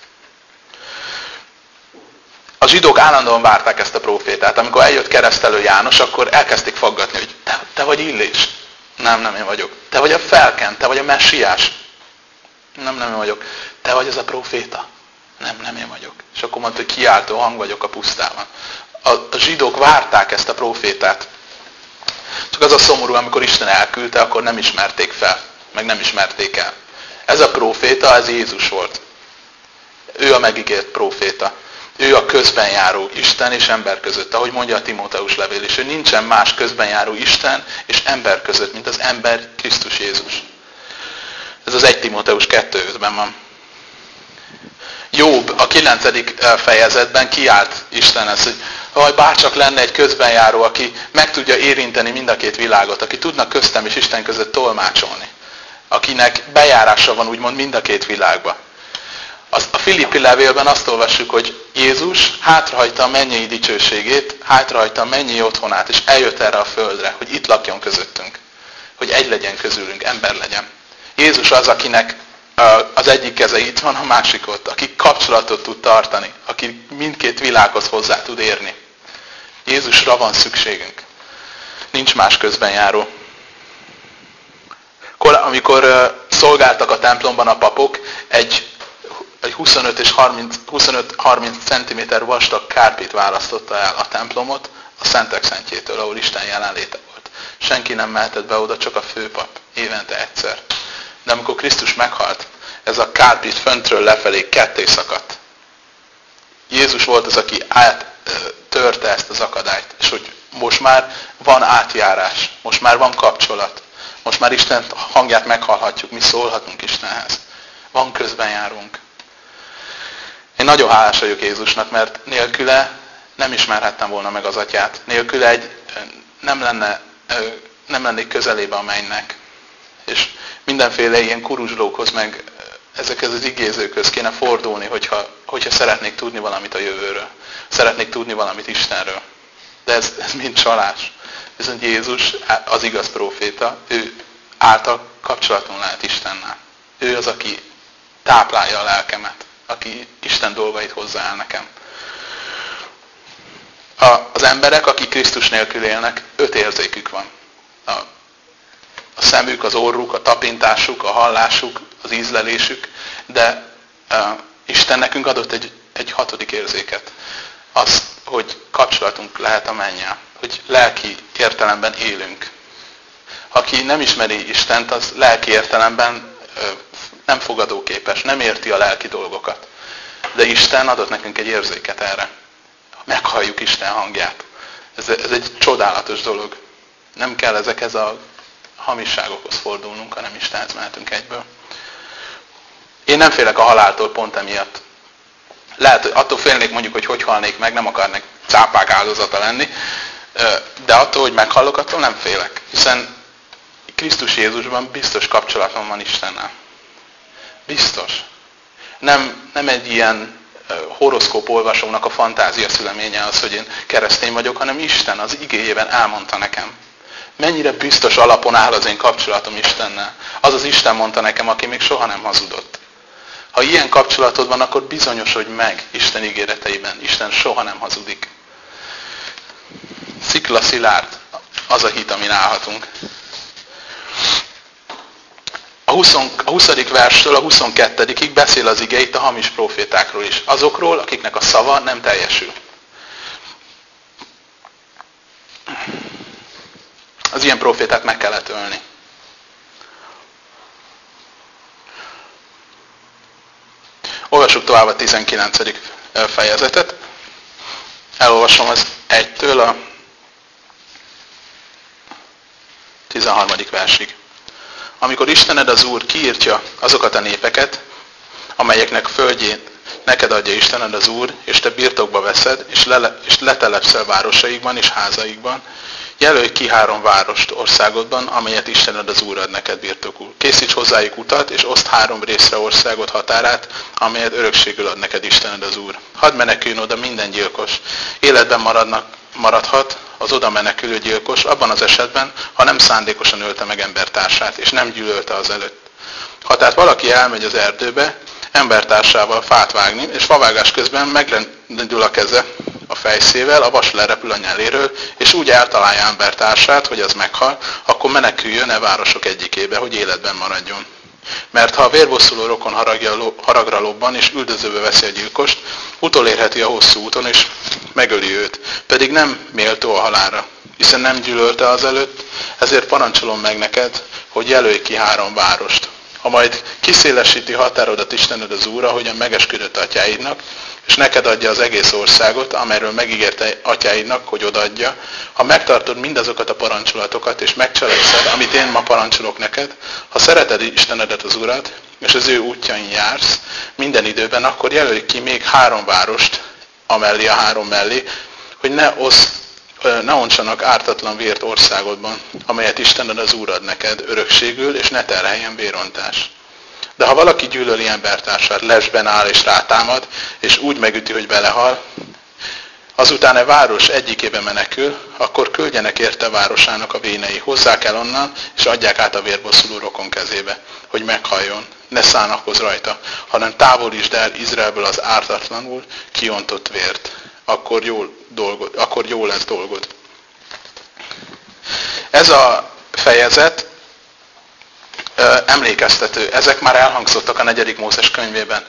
A zsidók állandóan várták ezt a profétát. Amikor eljött keresztelő János, akkor elkezdték faggatni, hogy te, te vagy Illés. Nem, nem én vagyok. Te vagy a felkent, te vagy a messiás. Nem, nem én vagyok. Te vagy az a proféta. Nem, nem én vagyok. És akkor mondta, hogy kiáltó hang vagyok a pusztában zsidók várták ezt a profétát. Csak az a szomorú, amikor Isten elküldte, akkor nem ismerték fel, meg nem ismerték el. Ez a proféta, ez Jézus volt. Ő a megígért proféta. Ő a közben járó Isten és ember között, ahogy mondja a Timóteus levél is, hogy nincsen más közben járó Isten és ember között, mint az ember Krisztus Jézus. Ez az 1 Timóteus 2.5-ben van. Jobb a 9. fejezetben kiállt Istenhez, hogy vagy bárcsak lenne egy közbenjáró, aki meg tudja érinteni mind a két világot, aki tudna köztem és Isten között tolmácsolni. Akinek bejárása van úgymond mind a két világba. A Filippi levélben azt olvassuk, hogy Jézus hátrahagyta a mennyei dicsőségét, hátrahagyta a mennyei otthonát, és eljött erre a földre, hogy itt lakjon közöttünk. Hogy egy legyen közülünk, ember legyen. Jézus az, akinek az egyik keze itt van, a másik ott, aki kapcsolatot tud tartani, aki mindkét világhoz hozzá tud érni. Jézusra van szükségünk. Nincs más közben járó. Amikor szolgáltak a templomban a papok, egy, egy 25 és 30, 25-30 cm vastag kárpit választotta el a templomot a Szentek Szentjétől, ahol Isten jelenléte volt. Senki nem mehetett be oda, csak a főpap, évente egyszer. De amikor Krisztus meghalt, ez a kárpit föntről lefelé ketté szakadt. Jézus volt az, aki áttörte ezt az akadályt, és hogy most már van átjárás, most már van kapcsolat, most már Isten hangját meghallhatjuk, mi szólhatunk Istenhez. Van közben járunk. Én nagyon hálás vagyok Jézusnak, mert nélküle nem ismerhettem volna meg az atyát. Nélküle egy, nem, lenne, nem lennék közelébe a mennynek. És mindenféle ilyen kuruzslókhoz, meg ezekhez az igézőkhöz kéne fordulni, hogyha, hogyha szeretnék tudni valamit a jövőről. Szeretnék tudni valamit Istenről. De ez, ez mind csalás. Viszont Jézus, az igaz proféta, ő által kapcsolaton lehet Istennel. Ő az, aki táplálja a lelkemet, aki Isten dolgait hozzá el nekem. A, az emberek, akik Krisztus nélkül élnek, öt érzékük van. A, a szemük, az orruk, a tapintásuk, a hallásuk, az ízlelésük, de uh, Isten nekünk adott egy, egy hatodik érzéket. Azt, hogy kapcsolatunk lehet a mennyel, hogy lelki értelemben élünk. Aki nem ismeri Istent, az lelki értelemben nem fogadóképes, nem érti a lelki dolgokat. De Isten adott nekünk egy érzéket erre. Meghalljuk Isten hangját. Ez, ez egy csodálatos dolog. Nem kell ezekhez a hamisságokhoz fordulnunk, hanem Istenhez mehetünk egyből. Én nem félek a haláltól pont emiatt. Lehet, hogy attól félnék mondjuk, hogy hogy halnék meg, nem akarnék cápák áldozata lenni, de attól, hogy meghallok, attól nem félek. Hiszen Krisztus Jézusban biztos kapcsolatom van Istennel. Biztos. Nem, nem egy ilyen horoszkóp olvasónak a fantázia szüleménye az, hogy én keresztény vagyok, hanem Isten az igéjében elmondta nekem. Mennyire biztos alapon áll az én kapcsolatom Istennel. Az az Isten mondta nekem, aki még soha nem hazudott. Ha ilyen kapcsolatod van, akkor bizonyosodj meg Isten ígéreteiben. Isten soha nem hazudik. Szikla szilárd, az a hit, amin állhatunk. A 20. A 20. verstől a 22. beszél az ige a hamis profétákról is. Azokról, akiknek a szava nem teljesül. Az ilyen profétát meg kellett ölni. Olvassuk tovább a 19. fejezetet. Elolvasom az 1-től a 13. versig. Amikor Istened az Úr kiírtja azokat a népeket, amelyeknek földjén neked adja Istened az Úr, és te birtokba veszed, és, le, és letelepszel városaikban és házaikban, Jelölj ki három várost országodban, amelyet Istened az Úr ad neked birtokul. Készíts hozzájuk utat, és oszt három részre országot határát, amelyet örökségül ad neked Istened az Úr. Hadd meneküljön oda minden gyilkos. Életben maradnak, maradhat az oda menekülő gyilkos abban az esetben, ha nem szándékosan ölte meg embertársát, és nem gyűlölte az előtt. Ha tehát valaki elmegy az erdőbe, embertársával fát vágni, és favágás közben megrendül a keze, a fejszével, a vas lerepül a nyeléről, és úgy eltalálja embertársát, hogy az meghal, akkor meneküljön e városok egyikébe, hogy életben maradjon. Mert ha a vérbosszuló rokon haragja, haragra lobban, és üldözőbe veszi a gyilkost, utolérheti a hosszú úton, és megöli őt, pedig nem méltó a halára, hiszen nem gyűlölte az előtt, ezért parancsolom meg neked, hogy jelölj ki három várost. Ha majd kiszélesíti határodat Istened az Úr, ahogyan megesküdött atyáidnak, és neked adja az egész országot, amelyről megígérte atyáidnak, hogy odaadja, ha megtartod mindazokat a parancsolatokat, és megcselekszed, amit én ma parancsolok neked, ha szereted Istenedet az Urat, és az ő útjain jársz minden időben, akkor jelölj ki még három várost, amellé a három mellé, hogy ne osz ne ontsanak ártatlan vért országodban, amelyet Isten az Úr ad neked örökségül, és ne terheljen vérontás. De ha valaki gyűlöli embertársát, lesben áll és rátámad, és úgy megüti, hogy belehal, azután a város egyikébe menekül, akkor küldjenek érte városának a vénei. Hozzá kell onnan, és adják át a vérbosszuló rokon kezébe, hogy meghalljon. Ne szánakozz rajta, hanem távolítsd el Izraelből az ártatlanul kiontott vért. Akkor, jól dolgod, akkor jó lesz dolgod. Ez a fejezet emlékeztető. Ezek már elhangzottak a negyedik Mózes könyvében.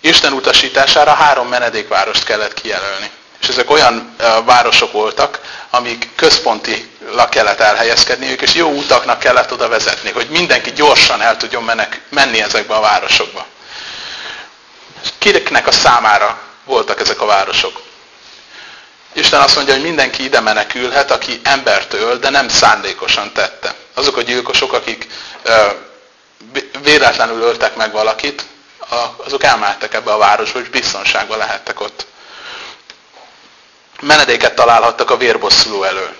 Isten utasítására három menedékvárost kellett kijelölni. És ezek olyan városok voltak, amik központi kellett elhelyezkedniük, és jó utaknak kellett oda vezetni, hogy mindenki gyorsan el tudjon menek, menni ezekbe a városokba. Kireknek a számára voltak ezek a városok? Isten azt mondja, hogy mindenki ide menekülhet, aki embert öl, de nem szándékosan tette. Azok a gyilkosok, akik véletlenül öltek meg valakit, azok elmehettek ebbe a városba, és biztonságban lehettek ott. Menedéket találhattak a vérbosszuló elől.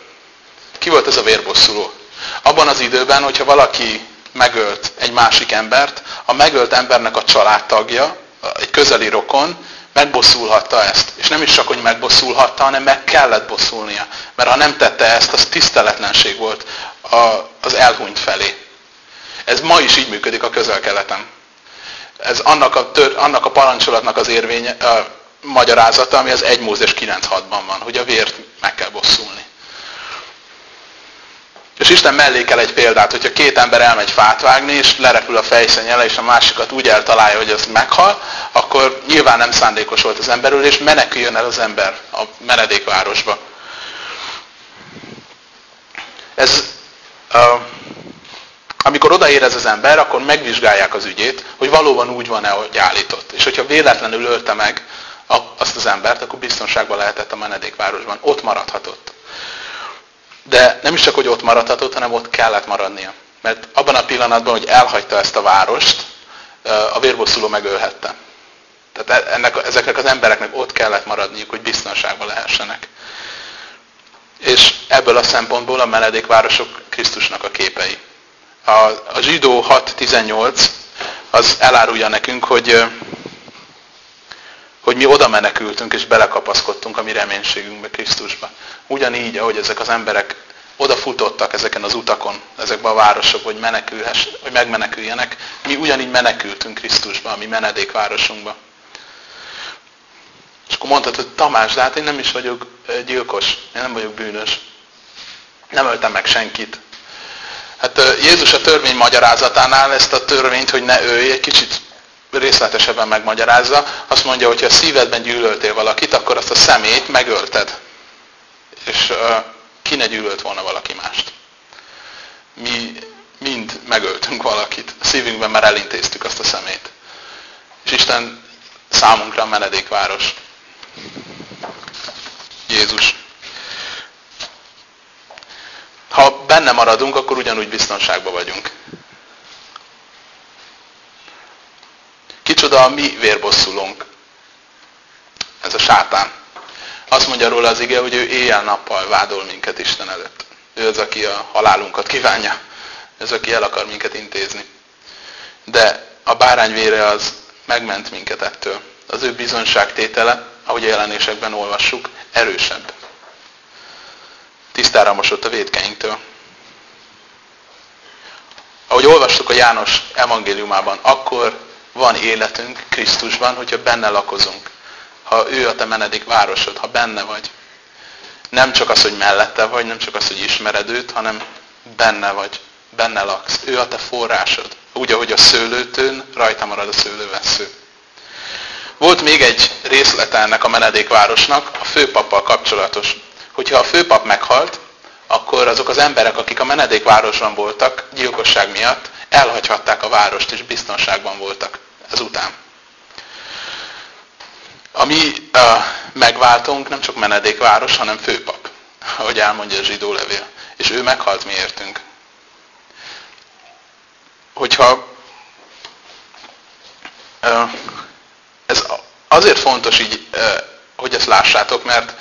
Ki volt ez a vérbosszuló? Abban az időben, hogyha valaki megölt egy másik embert, a megölt embernek a családtagja, egy közeli rokon, megbosszulhatta ezt. És nem is csak, hogy megbosszulhatta, hanem meg kellett bosszulnia. Mert ha nem tette ezt, az tiszteletlenség volt az elhunyt felé. Ez ma is így működik a közel-keleten. Ez annak a, tör, annak a parancsolatnak az érvénye, a magyarázata, ami az 1 Mózes 9.6-ban van, hogy a vért meg kell bosszulni. És Isten mellékel egy példát, hogyha két ember elmegy fát vágni, és lerepül a fejszennyele, és a másikat úgy eltalálja, hogy az meghal, akkor nyilván nem szándékos volt az emberül, és meneküljön el az ember a menedékvárosba. Ez, uh, amikor odaér ez az ember, akkor megvizsgálják az ügyét, hogy valóban úgy van-e, hogy állított. És hogyha véletlenül ölte meg azt az embert, akkor biztonságban lehetett a menedékvárosban. Ott maradhatott. De nem is csak, hogy ott maradhatott, hanem ott kellett maradnia. Mert abban a pillanatban, hogy elhagyta ezt a várost, a vérbosszuló megölhette. Tehát e- ennek, ezeknek az embereknek ott kellett maradniuk, hogy biztonságban lehessenek. És ebből a szempontból a menedékvárosok Krisztusnak a képei. A, a zsidó 6.18 az elárulja nekünk, hogy, hogy mi oda menekültünk és belekapaszkodtunk a mi reménységünkbe Krisztusba. Ugyanígy, ahogy ezek az emberek odafutottak ezeken az utakon, ezekbe a városokba, hogy, menekülhess, hogy megmeneküljenek, mi ugyanígy menekültünk Krisztusba, a mi menedékvárosunkba. És akkor mondtad, hogy Tamás, de hát én nem is vagyok gyilkos, én nem vagyok bűnös. Nem öltem meg senkit. Hát Jézus a törvény magyarázatánál ezt a törvényt, hogy ne ölj, egy kicsit részletesebben megmagyarázza. Azt mondja, hogy ha a szívedben gyűlöltél valakit, akkor azt a szemét megölted. És ki ne gyűlölt volna valaki mást. Mi mind megöltünk valakit. A szívünkben már elintéztük azt a szemét. És Isten számunkra a menedékváros. Jézus. Ha benne maradunk, akkor ugyanúgy biztonságban vagyunk. Kicsoda a mi vérbosszulónk. Ez a sátán. Azt mondja róla az ige, hogy ő éjjel-nappal vádol minket Isten előtt. Ő az, aki a halálunkat kívánja. Ő az, aki el akar minket intézni. De a bárányvére az megment minket ettől. Az ő bizonságtétele, ahogy a jelenésekben olvassuk, erősebb. Tisztára mosott a védkeinktől. Ahogy olvastuk a János evangéliumában, akkor van életünk Krisztusban, hogyha benne lakozunk ha ő a te menedék városod, ha benne vagy. Nem csak az, hogy mellette vagy, nem csak az, hogy ismered őt, hanem benne vagy, benne laksz. Ő a te forrásod. Úgy, ahogy a szőlőtőn rajta marad a szőlővesző. Volt még egy részlete ennek a menedékvárosnak, a főpappal kapcsolatos. Hogyha a főpap meghalt, akkor azok az emberek, akik a menedékvárosban voltak, gyilkosság miatt, elhagyhatták a várost, és biztonságban voltak ezután. A mi uh, megváltunk nem csak menedékváros, hanem főpap, ahogy elmondja a zsidó levél. És ő meghalt mi értünk. Hogyha ez azért fontos így, hogy ezt lássátok, mert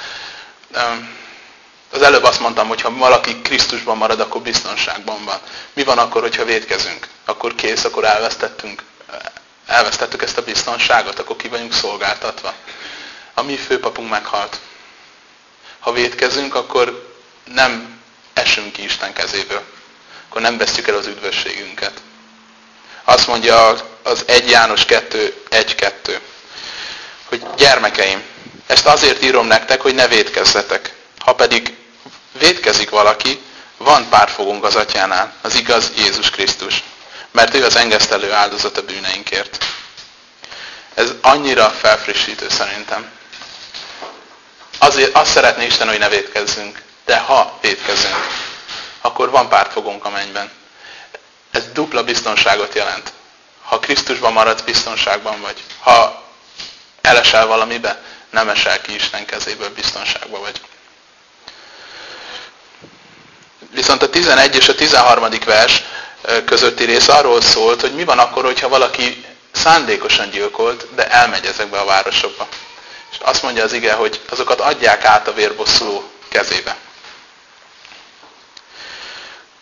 Az előbb azt mondtam, hogy ha valaki Krisztusban marad, akkor biztonságban van. Mi van akkor, hogyha védkezünk? Akkor kész, akkor elvesztettünk, elvesztettük ezt a biztonságot, akkor ki vagyunk szolgáltatva. A mi főpapunk meghalt. Ha védkezünk, akkor nem esünk ki Isten kezéből. Akkor nem veszük el az üdvösségünket. Azt mondja az 1 János 2, 1-2, hogy gyermekeim, ezt azért írom nektek, hogy ne védkezzetek. Ha pedig védkezik valaki, van párfogunk az atyánál, az igaz Jézus Krisztus. Mert ő az engesztelő áldozat a bűneinkért. Ez annyira felfrissítő szerintem. Azért azt szeretné Isten, hogy ne védkezzünk. De ha védkezünk, akkor van pártfogónk a mennyben. Ez dupla biztonságot jelent. Ha Krisztusban maradsz, biztonságban vagy. Ha elesel valamibe, nem esel ki Isten kezéből, biztonságban vagy. Viszont a 11 és a 13. vers közötti rész arról szólt, hogy mi van akkor, hogyha valaki szándékosan gyilkolt, de elmegy ezekbe a városokba. És azt mondja az ige, hogy azokat adják át a vérbosszuló kezébe.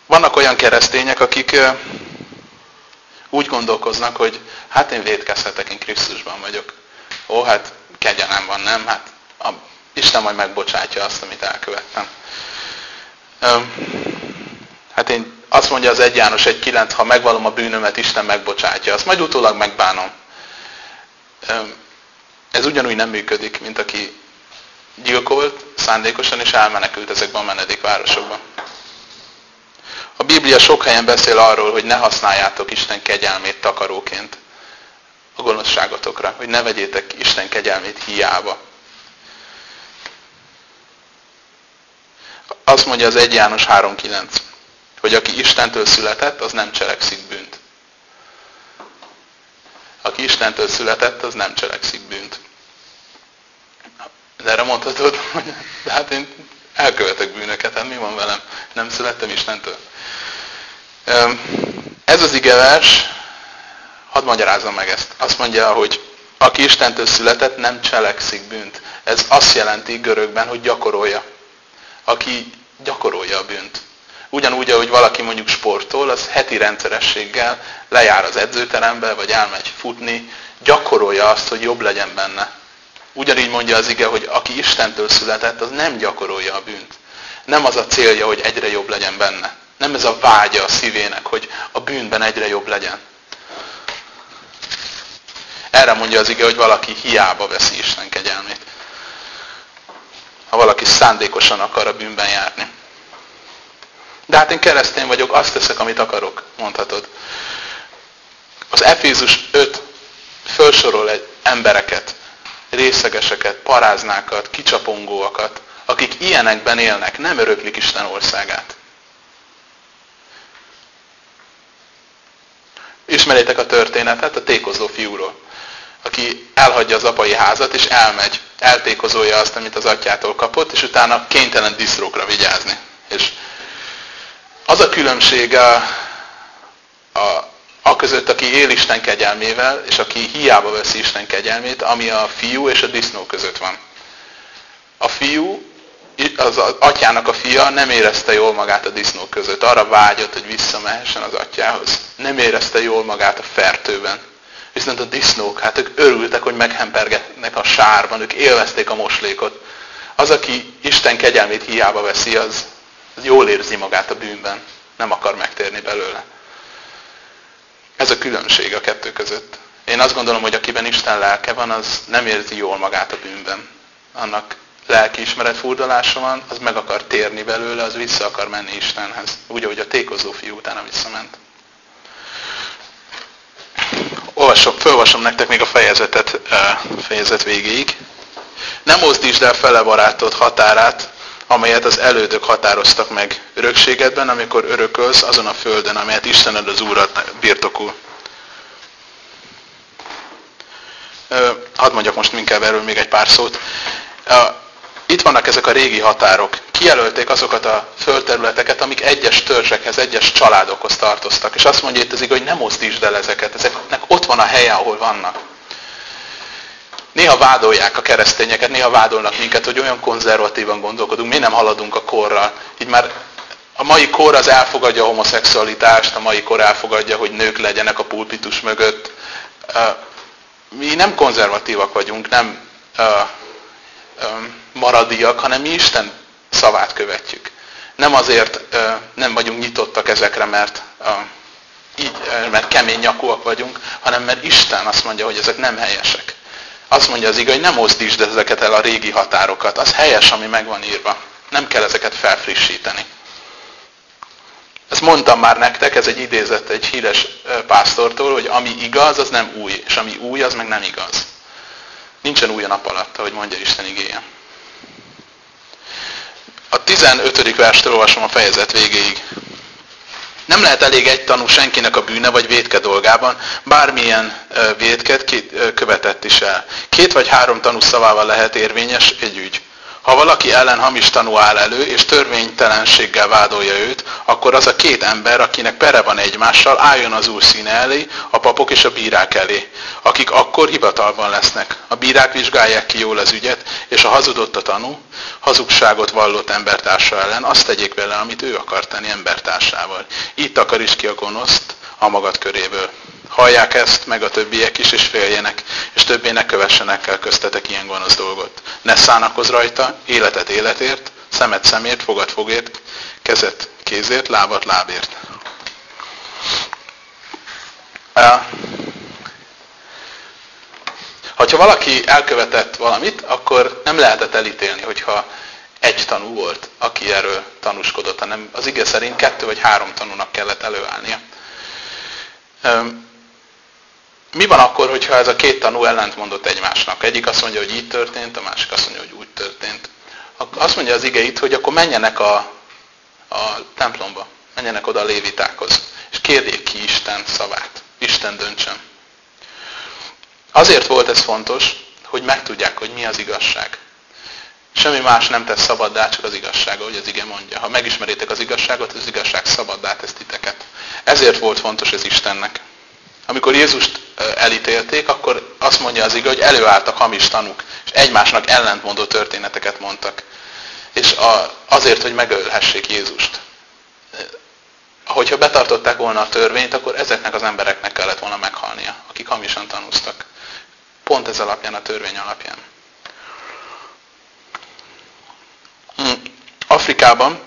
Vannak olyan keresztények, akik úgy gondolkoznak, hogy hát én védkezhetek, én Krisztusban vagyok. Ó, hát kegyelem van, nem? Hát a, Isten majd megbocsátja azt, amit elkövettem. Hát én azt mondja az 1 János 1.9, ha megvalom a bűnömet, Isten megbocsátja. Azt majd utólag megbánom. Ez ugyanúgy nem működik, mint aki gyilkolt szándékosan és elmenekült ezekben a menedékvárosokban. A Biblia sok helyen beszél arról, hogy ne használjátok Isten kegyelmét takaróként a gonoszságotokra, hogy ne vegyétek Isten kegyelmét hiába. Azt mondja az 1 János 3.9, hogy aki Istentől született, az nem cselekszik bűnt. Aki Istentől született, az nem cselekszik bűnt. De erre mondhatod, <laughs> hogy de hát én elkövetek bűnöket, hát mi van velem? Nem születtem Istentől. Ez az igevers, hadd magyarázom meg ezt. Azt mondja, hogy aki Istentől született, nem cselekszik bűnt. Ez azt jelenti görögben, hogy gyakorolja. Aki gyakorolja a bűnt. Ugyanúgy, ahogy valaki mondjuk sportol, az heti rendszerességgel lejár az edzőterembe, vagy elmegy futni, gyakorolja azt, hogy jobb legyen benne. Ugyanígy mondja az ige, hogy aki Istentől született, az nem gyakorolja a bűnt. Nem az a célja, hogy egyre jobb legyen benne. Nem ez a vágya a szívének, hogy a bűnben egyre jobb legyen. Erre mondja az ige, hogy valaki hiába veszi Isten kegyelmét. Ha valaki szándékosan akar a bűnben járni. De hát én keresztény vagyok, azt teszek, amit akarok, mondhatod. Az Efézus 5 felsorol egy embereket, részegeseket, paráznákat, kicsapongóakat, akik ilyenekben élnek, nem öröklik Isten országát. Ismeritek a történetet a tékozó fiúról, aki elhagyja az apai házat, és elmegy, eltékozolja azt, amit az atyától kapott, és utána kénytelen disztrókra vigyázni. És az a különbség a, a, a között, aki él Isten kegyelmével, és aki hiába veszi Isten kegyelmét, ami a fiú és a disznó között van. A fiú az, atyának a fia nem érezte jól magát a disznók között. Arra vágyott, hogy visszamehessen az atyához. Nem érezte jól magát a fertőben. Viszont a disznók, hát ők örültek, hogy meghempergetnek a sárban, ők élvezték a moslékot. Az, aki Isten kegyelmét hiába veszi, az, az jól érzi magát a bűnben. Nem akar megtérni belőle. Ez a különbség a kettő között. Én azt gondolom, hogy akiben Isten lelke van, az nem érzi jól magát a bűnben. Annak lelkiismeret furdalása van, az meg akar térni belőle, az vissza akar menni Istenhez. Úgy, ahogy a tékozó fiú utána visszament. Olvasom, fölvasom nektek még a fejezetet, fejezet végéig. Nem mozdítsd el fele barátod határát, amelyet az elődök határoztak meg örökségedben, amikor örökölsz azon a földön, amelyet Istened az Úrat birtokul. Hadd mondjak most inkább erről még egy pár szót itt vannak ezek a régi határok. Kijelölték azokat a földterületeket, amik egyes törzsekhez, egyes családokhoz tartoztak. És azt mondja itt az hogy nem mozdítsd el ezeket. Ezeknek ott van a helye, ahol vannak. Néha vádolják a keresztényeket, néha vádolnak minket, hogy olyan konzervatívan gondolkodunk, mi nem haladunk a korral. Így már a mai kor az elfogadja a homoszexualitást, a mai kor elfogadja, hogy nők legyenek a pulpitus mögött. Mi nem konzervatívak vagyunk, nem maradiak, hanem mi Isten szavát követjük. Nem azért nem vagyunk nyitottak ezekre, mert, így, mert kemény nyakúak vagyunk, hanem mert Isten azt mondja, hogy ezek nem helyesek. Azt mondja az igaz, hogy nem mozdítsd ezeket el a régi határokat. Az helyes, ami meg van írva. Nem kell ezeket felfrissíteni. Ezt mondtam már nektek, ez egy idézet egy híres pásztortól, hogy ami igaz, az nem új, és ami új, az meg nem igaz. Nincsen új a nap alatt, ahogy mondja Isten igéje. A 15. verstől olvasom a fejezet végéig. Nem lehet elég egy tanú senkinek a bűne vagy védke dolgában, bármilyen védket követett is el. Két vagy három tanú szavával lehet érvényes egy ügy. Ha valaki ellen hamis tanú áll elő, és törvénytelenséggel vádolja őt, akkor az a két ember, akinek pere van egymással, álljon az úr színe elé, a papok és a bírák elé, akik akkor hivatalban lesznek. A bírák vizsgálják ki jól az ügyet, és a hazudott a tanú, hazugságot vallott embertársa ellen, azt tegyék vele, amit ő akar tenni embertársával. Itt is ki a gonoszt a magad köréből. Hallják ezt, meg a többiek is, és féljenek, és többé ne kövessenek el köztetek ilyen gonosz dolgot. Ne szánakozz rajta, életet életért, szemet szemért, fogad fogért, kezet kézért, lábat lábért. Ha valaki elkövetett valamit, akkor nem lehetett elítélni, hogyha egy tanú volt, aki erről tanúskodott, hanem az ige szerint kettő vagy három tanúnak kellett előállnia. Mi van akkor, hogyha ez a két tanú ellent mondott egymásnak? Egyik azt mondja, hogy így történt, a másik azt mondja, hogy úgy történt. Azt mondja az ige itt, hogy akkor menjenek a, a templomba, menjenek oda a lévitákhoz, és kérjék ki Isten szavát. Isten döntsön. Azért volt ez fontos, hogy megtudják, hogy mi az igazság. Semmi más nem tesz szabaddá, csak az igazsága, hogy az ige mondja. Ha megismeritek az igazságot, az igazság szabaddá tesz titeket. Ezért volt fontos ez Istennek. Amikor Jézust elítélték, akkor azt mondja az igaz, hogy előálltak hamis tanúk, és egymásnak ellentmondó történeteket mondtak. És a, azért, hogy megölhessék Jézust. Ahogyha betartották volna a törvényt, akkor ezeknek az embereknek kellett volna meghalnia, akik hamisan tanúztak. Pont ez alapján, a törvény alapján. Hm. Afrikában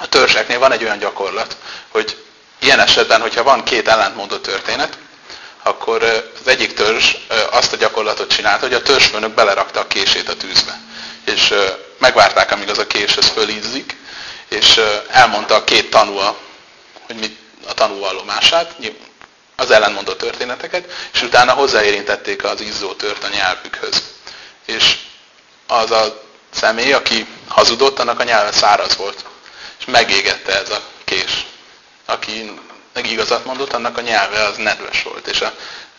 a törzseknél van egy olyan gyakorlat, hogy ilyen esetben, hogyha van két ellentmondó történet, akkor az egyik törzs azt a gyakorlatot csinálta, hogy a törzsfőnök belerakta a kését a tűzbe. És megvárták, amíg az a kés az fölízzik, és elmondta a két tanú, hogy mit a tanúvallomását, az ellenmondó történeteket, és utána hozzáérintették az izzó tört a nyelvükhöz. És az a személy, aki hazudott, annak a nyelve száraz volt. És megégette ez a kés. Aki meg igazat mondott, annak a nyelve az nedves volt, és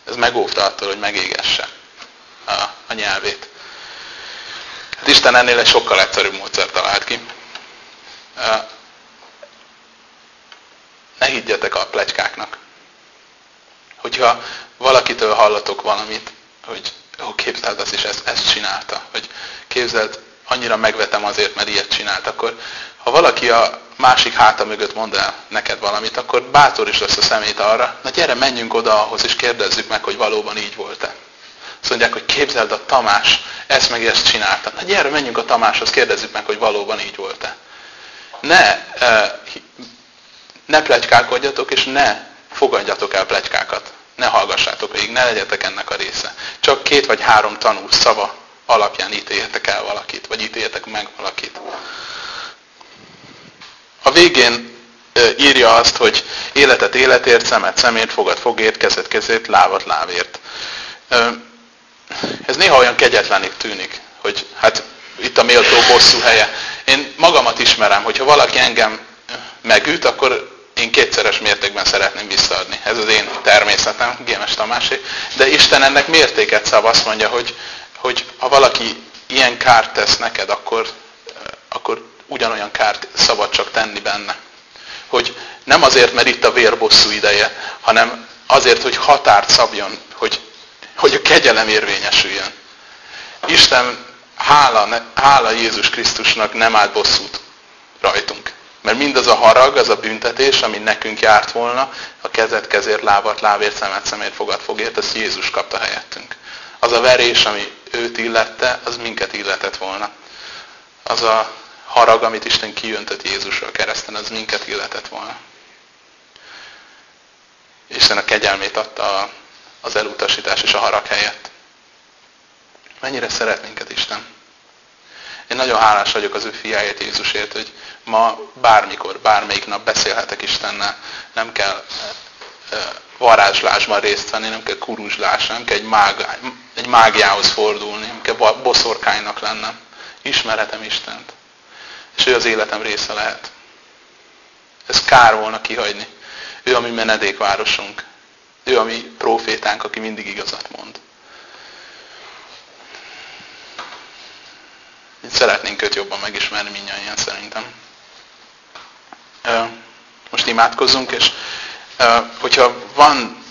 ez megóvta attól, hogy megégesse a, a nyelvét. Hát Isten ennél egy sokkal egyszerűbb módszert talált ki. Ne higgyetek a plegykáknak. Hogyha valakitől hallatok valamit, hogy ó, képzeld, az is ezt, ezt csinálta, hogy képzeld, annyira megvetem azért, mert ilyet csinált, akkor ha valaki a másik háta mögött mond el neked valamit, akkor bátor is lesz a szemét arra, na gyere, menjünk oda ahhoz, és kérdezzük meg, hogy valóban így volt-e. Azt mondják, hogy képzeld a Tamás, ezt meg ezt csinálta. Na gyere, menjünk a Tamáshoz, kérdezzük meg, hogy valóban így volt-e. Ne, ne plegykálkodjatok, és ne fogadjatok el plegykákat. Ne hallgassátok végig, ne legyetek ennek a része. Csak két vagy három tanú szava alapján ítéljetek el valakit, ítéljetek meg valakit. A végén írja azt, hogy életet életért, szemet szemért, fogad fogért, kezet kezét, lábat lávért. Ez néha olyan kegyetlenig tűnik, hogy hát itt a méltó bosszú helye. Én magamat ismerem, hogyha valaki engem megüt, akkor én kétszeres mértékben szeretném visszaadni. Ez az én természetem, Gémes Tamásé. De Isten ennek mértéket szab, azt mondja, hogy, hogy ha valaki ilyen kárt tesz neked, akkor, akkor ugyanolyan kárt szabad csak tenni benne. Hogy nem azért, mert itt a vérbosszú ideje, hanem azért, hogy határt szabjon, hogy, hogy a kegyelem érvényesüljön. Isten hála, hála Jézus Krisztusnak nem állt bosszút rajtunk. Mert mindaz a harag, az a büntetés, ami nekünk járt volna, a kezet kezért, lábat lábért, szemet szemért, fogad fogért, ezt Jézus kapta helyettünk. Az a verés, ami őt illette, az minket illetett volna. Az a harag, amit Isten kijöntött Jézusra a kereszten, az minket illetett volna. Isten a kegyelmét adta az elutasítás és a harag helyett. Mennyire szeret minket Isten? Én nagyon hálás vagyok az ő fiáért Jézusért, hogy ma bármikor, bármelyik nap beszélhetek Istennel. Nem kell varázslásban részt venni, nem kell kuruzslás, nem kell egy, mág, egy mágiához fordulni, nem kell boszorkánynak lennem. Ismerhetem Istent. És ő az életem része lehet. Ez kár volna kihagyni. Ő a mi menedékvárosunk. Ő a mi profétánk, aki mindig igazat mond. Így szeretnénk őt jobban megismerni mindjárt szerintem. Most imádkozzunk, és hogyha van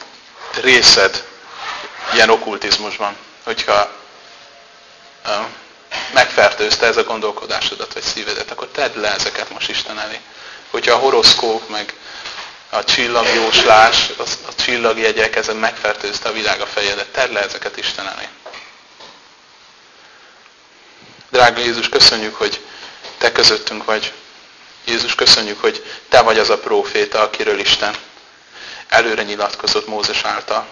részed ilyen okkultizmusban, hogyha megfertőzte ez a gondolkodásodat, vagy szívedet, akkor tedd le ezeket most Isten elé. Hogyha a horoszkóp, meg a csillagjóslás, a csillagjegyek, ezen megfertőzte a világ a fejedet, tedd le ezeket Isten elé. Drága Jézus, köszönjük, hogy Te közöttünk vagy. Jézus, köszönjük, hogy Te vagy az a próféta, akiről Isten előre nyilatkozott Mózes által.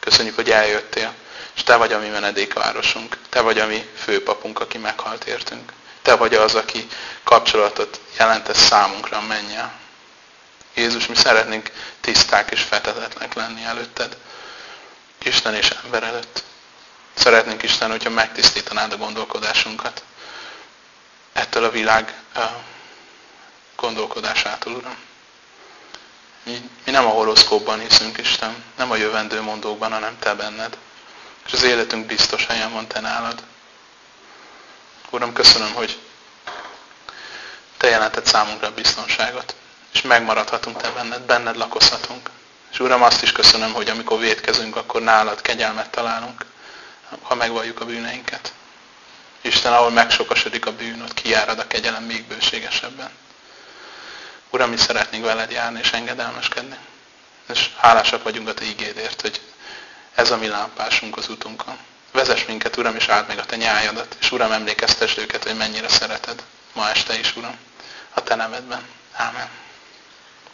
Köszönjük, hogy eljöttél, és Te vagy a mi menedékvárosunk. Te vagy a mi főpapunk, aki meghalt értünk. Te vagy az, aki kapcsolatot jelentesz számunkra mennyel. Jézus, mi szeretnénk tiszták és fetetetlenek lenni előtted. Isten és ember előtt. Szeretnénk Isten, hogyha megtisztítanád a gondolkodásunkat. Ettől a világ gondolkodásától, Uram. Mi, mi nem a horoszkópban hiszünk, Isten, nem a jövendő mondókban, hanem Te benned. És az életünk biztos helyen van Te nálad. Uram, köszönöm, hogy Te jelented számunkra a biztonságot, és megmaradhatunk Te benned, benned lakozhatunk. És Uram, azt is köszönöm, hogy amikor védkezünk, akkor nálad kegyelmet találunk, ha megvalljuk a bűneinket. Isten, ahol megsokasodik a bűn, ott kijárad a kegyelem még bőségesebben. Uram, mi szeretnénk veled járni és engedelmeskedni. És hálásak vagyunk a Te ígédért, hogy ez a mi lámpásunk az utunkon. Vezess minket, Uram, és áld meg a Te nyájadat, és Uram, emlékeztesd őket, hogy mennyire szereted ma este is, Uram, a Te nevedben. Ámen.